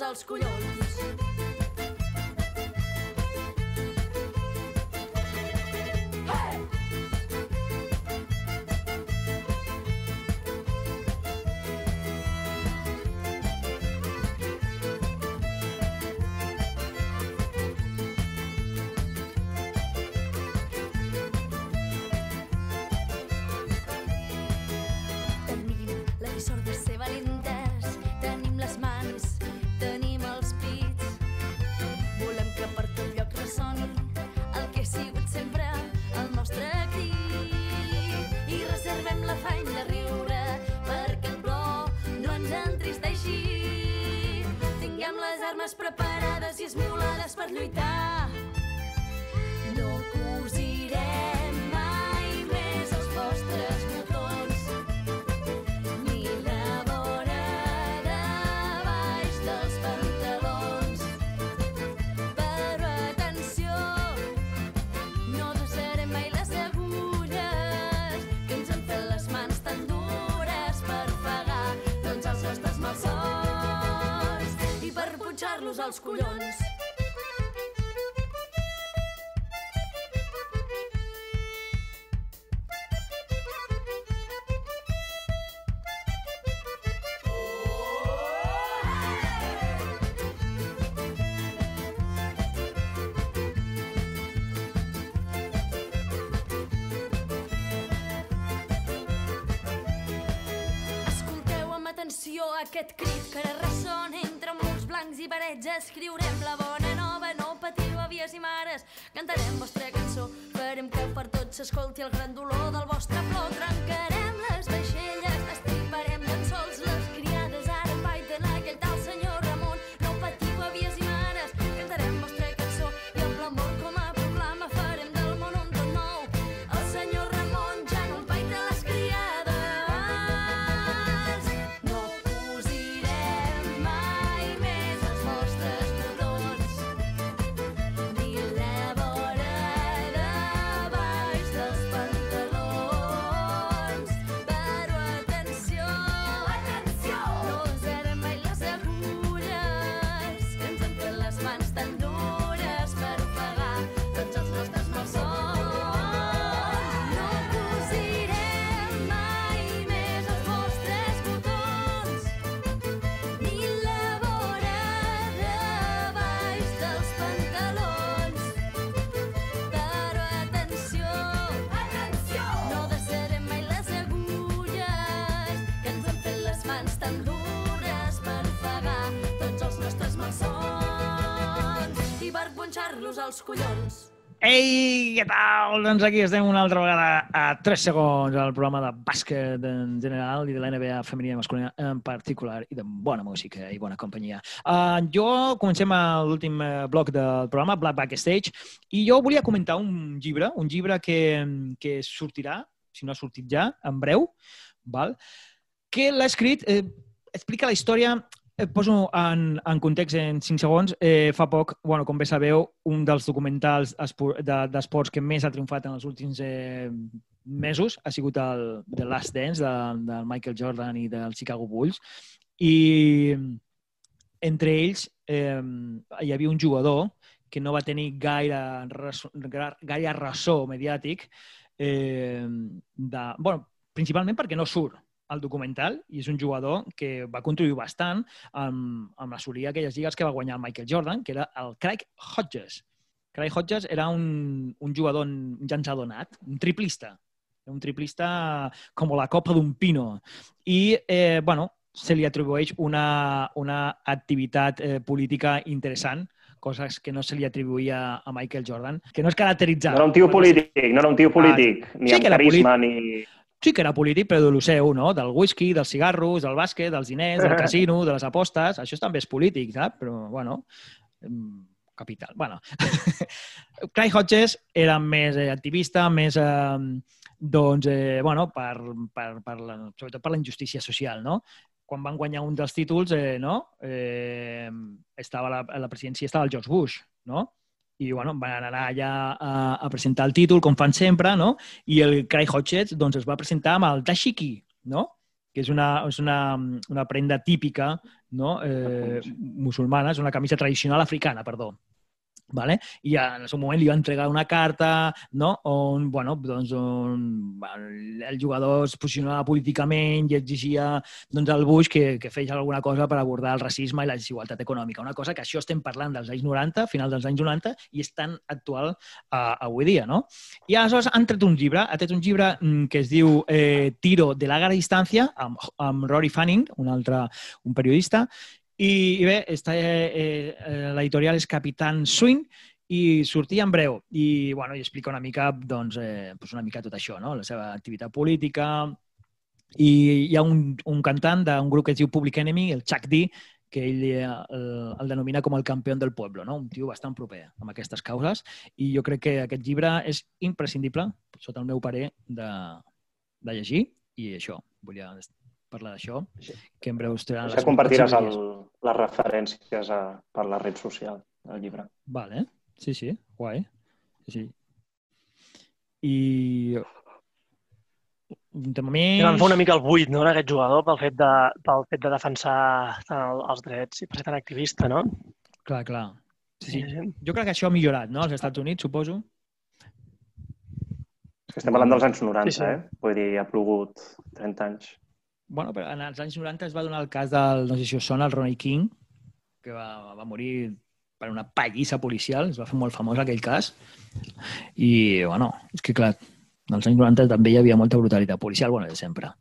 als collons. Als collons. Atenció aquest crit que ara ressona entre murs blancs i parets. Escriurem la bona nova, no patiu, avies i mares. Cantarem vostra cançó, farem que per tots s'escolti el gran dolor del vostre plor. Trencarem punxar-los als collons. Ei, què tal? Doncs aquí estem una altra vegada a 3 segons al programa de bàsquet en general i de la NBA femenina i masculina en particular i de bona música i bona companyia. Uh, jo comencem a l'últim eh, bloc del programa, Black Backstage, i jo volia comentar un llibre, un llibre que, que sortirà, si no ha sortit ja, en breu, val? que l'ha escrit, eh, explica la història et poso en, en context en 5 segons. Eh, fa poc, bueno, com bé sabeu, un dels documentals espor- de- d'esports que més ha triomfat en els últims eh, mesos ha sigut el The Last Dance de, del Michael Jordan i del Chicago Bulls. I entre ells eh, hi havia un jugador que no va tenir gaire, gaire ressò mediàtic, eh, de, bueno, principalment perquè no surt al documental i és un jugador que va contribuir bastant amb, amb assolir aquelles lligues que va guanyar el Michael Jordan, que era el Craig Hodges. Craig Hodges era un, un jugador, un llançador nat, un triplista, un triplista com la copa d'un pino. I, eh, bueno, se li atribueix una, una activitat eh, política interessant, coses que no se li atribuïa a Michael Jordan, que no es caracteritzava. No era un tio polític, no era un tio polític, ni sí amb carisma, ni... sí que era polític, però de lo seu, no? Del whisky, dels cigarros, del bàsquet, dels diners, del casino, de les apostes. Això també és polític, saps? Però, bueno, em, capital. Bueno, Craig Hodges era més eh, activista, més, eh, doncs, eh, bueno, per, per, per la, sobretot per la injustícia social, no? Quan van guanyar un dels títols, eh, no? Eh, estava la, la presidència estava el George Bush, no? I bueno, van anar allà a, a presentar el títol, com fan sempre, no? I el Craig Hodges doncs, es va presentar amb el dashiki, no? que és una, és una, una prenda típica no? eh, musulmana, és una camisa tradicional africana, perdó. Vale? I en el seu moment li va entregar una carta no? on, bueno, doncs, on bueno, el jugador es posicionava políticament i exigia doncs, al Bush que, que fes alguna cosa per abordar el racisme i la desigualtat econòmica. Una cosa que això estem parlant dels anys 90, final dels anys 90, i és tan actual uh, avui dia. No? I aleshores han tret un llibre, ha tret un llibre mm, que es diu eh, Tiro de larga distància, amb, amb Rory Fanning, un altre un periodista, i, i bé, està, eh, eh, l'editorial és Capitán Swing i sortia en breu. I, bueno, i explica una mica, doncs, eh, doncs una mica tot això, no? la seva activitat política. I hi ha un, un cantant d'un grup que es diu Public Enemy, el Chuck D, que ell eh, el, el denomina com el campió del poble, no? un tio bastant proper amb aquestes causes. I jo crec que aquest llibre és imprescindible, sota el meu parer, de, de llegir. I això, volia parlar d'això, que en breu es tenen Ja compartiràs el, les referències a, per la red social del llibre. Vale, sí, sí, guai. Sí, sí. I un tema més... I van fer una mica el buit, no?, en aquest jugador pel fet de, pel fet de defensar tant el, els drets i per ser tan activista, no? Clar, clar. Sí, sí. Jo crec que això ha millorat, no?, als Estats Units, suposo. És que estem parlant dels anys 90, Sí, sí. eh? Vull dir, ha plogut 30 anys. Bueno, però en els anys 90 es va donar el cas del, no sé si us sona, el Ronnie King, que va, va morir per una pallissa policial, es va fer molt famós aquell cas. I, bueno, és que clar, als anys 90 també hi havia molta brutalitat policial, bueno, de sempre.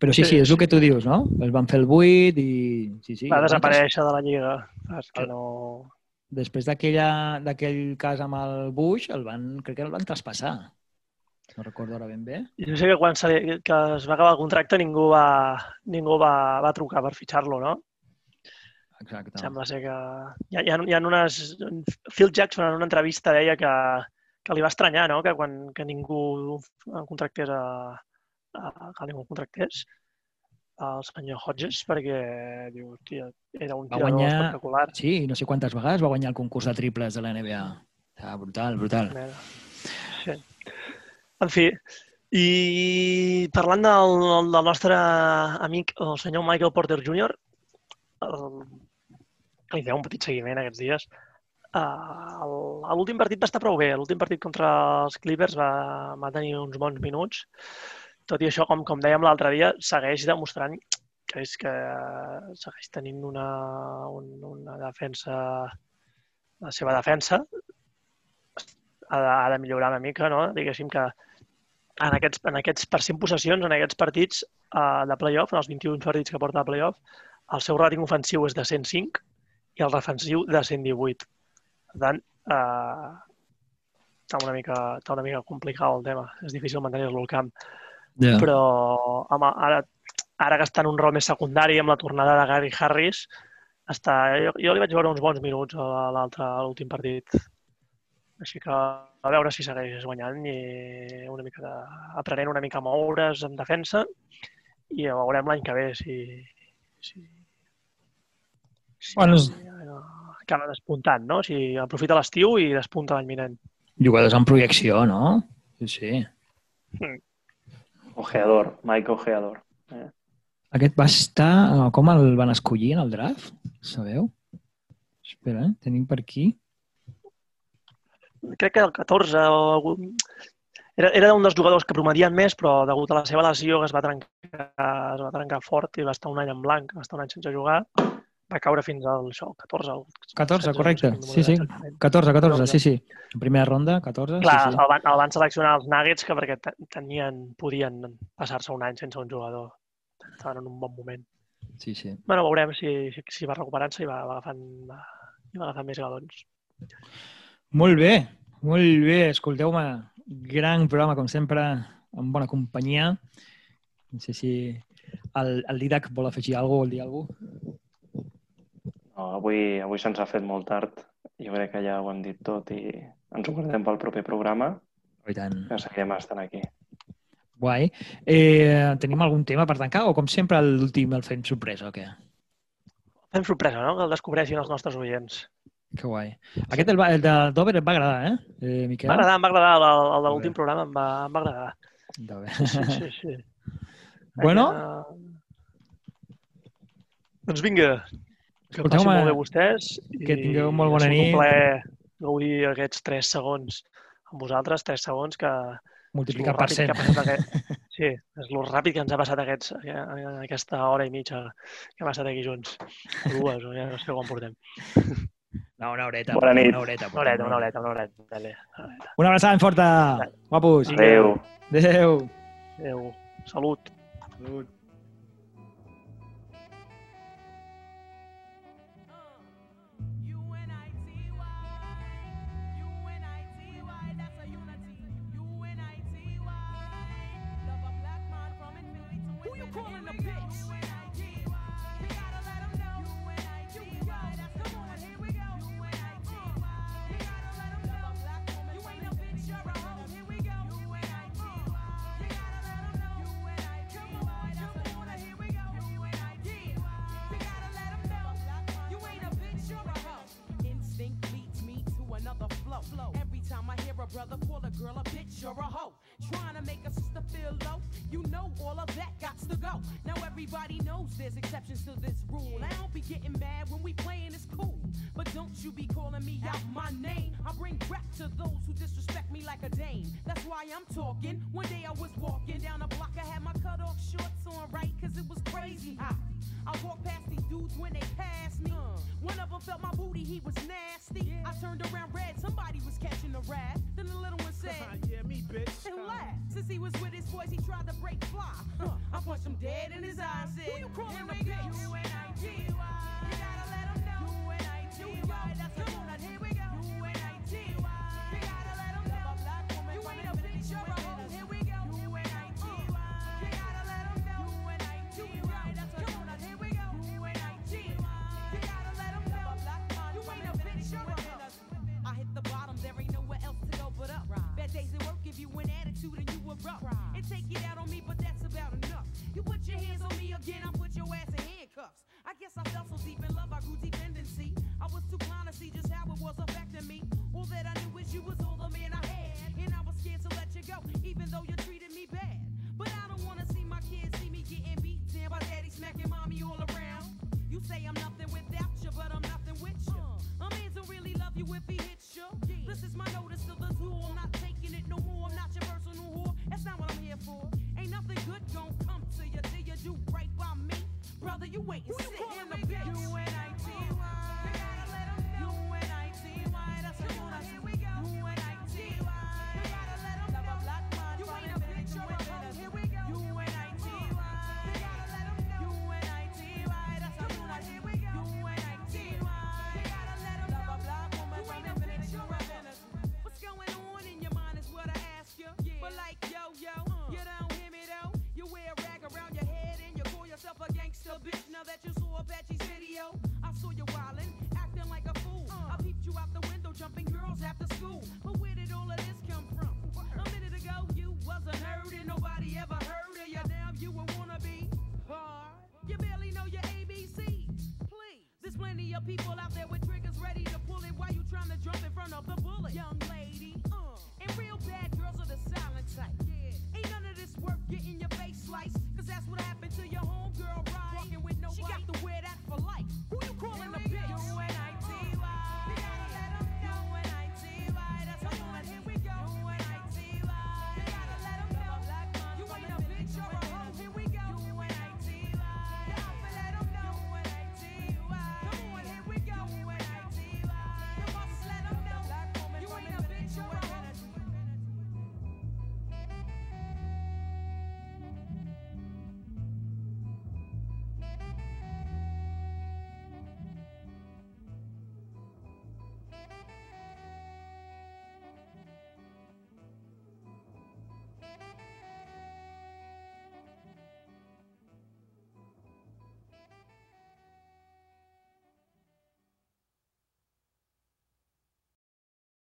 Però sí, sí, és el que tu dius, no? Es van fer el buit i... Sí, sí, Va desaparèixer de la lliga. Saps que no... Després d'aquell cas amb el Bush, el van, crec que el van traspassar. No recordo ara ben bé. Jo sé que quan se que es va acabar el contracte ningú va, ningú va, va trucar per fitxar-lo, no? Exacte. Sembla ser que... Hi ha, hi ha, hi ha unes... Phil Jackson en una entrevista deia que, que li va estranyar, no?, que quan que ningú el contractés a, a, que ningú el contractés al senyor Hodges, perquè diu, hòstia, era un Va tirador guanyar- espectacular. Sí, no sé quantes vegades va guanyar el concurs de triples de la NBA. Ah, brutal, brutal. Sí. En fi, i parlant del, del nostre amic, el senyor Michael Porter Jr., li feu un petit seguiment aquests dies. Uh, l'últim partit va estar prou bé. L'últim partit contra els Clippers va, va tenir uns bons minuts. Tot i això, com, com dèiem l'altre dia, segueix demostrant que és que segueix tenint una, un, una defensa, la seva defensa ha de, ha de millorar una mica, no? Diguéssim que en aquests, en aquests per 100 possessions, en aquests partits uh, de playoff, en els 21 partits que porta de playoff, el seu ràting ofensiu és de 105 i el defensiu de 118. Per tant, uh, està, una mica, està una mica complicat el tema. És difícil mantenir-lo al camp. Yeah. Però home, ara, ara que està en un rol més secundari amb la tornada de Gary Harris, està, jo, jo li vaig veure uns bons minuts a l'altre, a l'últim partit. Així que a veure si segueix guanyant i una mica de, aprenent una mica a moure's en defensa i ja veurem l'any que ve si, si, si Bueno, és- acaba despuntant, no? Si aprofita l'estiu i despunta l'any vinent. Jugadors en projecció, no? Sí, sí. Ojeador, Mike Ojeador. Eh? Aquest va estar... Com el van escollir en el draft? Sabeu? Espera, eh? tenim per aquí. Crec que el 14 o algun... Era, era un dels jugadors que promedien més, però degut a la seva lesió que es va trencar, es va trencar fort i va estar un any en blanc, va estar un any sense jugar, va caure fins al això, el 14. El 14, 16, correcte. no Sí, sí. quin número exactament. 14, 14, sí, sí. En primera ronda, 14. Clar, sí, sí. El, van, el van seleccionar els Nuggets que perquè te- tenien, podien passar-se un any sense un jugador. Estaven en un bon moment. sí, sí. Bueno, veurem si, si, si va recuperant-se i va, va, agafant, va, i va agafant més galons. Molt bé, molt bé. Escolteu-me, gran programa, com sempre, amb bona companyia. No sé si el, el Didac vol afegir alguna cosa, vol dir alguna cosa. No, avui, avui se'ns ha fet molt tard. Jo crec que ja ho hem dit tot i ens ho guardem pel proper programa, Oh, I tant. que seguirem estant aquí. Guai. Eh, tenim algun tema per tancar o com sempre l'últim el fem sorpresa o què? Fem sorpresa, no?, que el descobreixin els nostres oients. Que guai. Aquest, el, el de Dover, et va agradar, eh, eh Miquel? M'ha agradat, m'ha agradat, el, el de Molt l'últim programa em va, em va agradar. Dover. Sí, sí, sí. Bueno. Eh, Doncs vinga, que Escolteu-me, molt bé vostès. que tingueu molt bona nit. un plaer gaudir aquests 3 segons amb vosaltres, 3 segons que... multiplicat és lo per ràpid que 100. ha passat aquest... Sí, és el ràpid que ens ha passat aquests, aquesta hora i mitja que hem estat aquí junts. Dues, o ja no sé quan portem. No, una horeta. Bona nit. Una horeta. Una horeta, una horeta, una horeta. Dale. Una abraçada ben forta. Guapos. Adéu. Adéu. Adéu. Salut. Salut. Say I'm nothing without you, but I'm nothing with you. A man don't really love you if he hits you. This is my notice to the door. I'm not taking it no more. I'm not your personal whore. That's not what I'm here for. Ain't nothing good gon' come to you till you do right by me. Brother, you wait and sit in the bitch. U-N-I-T-Y.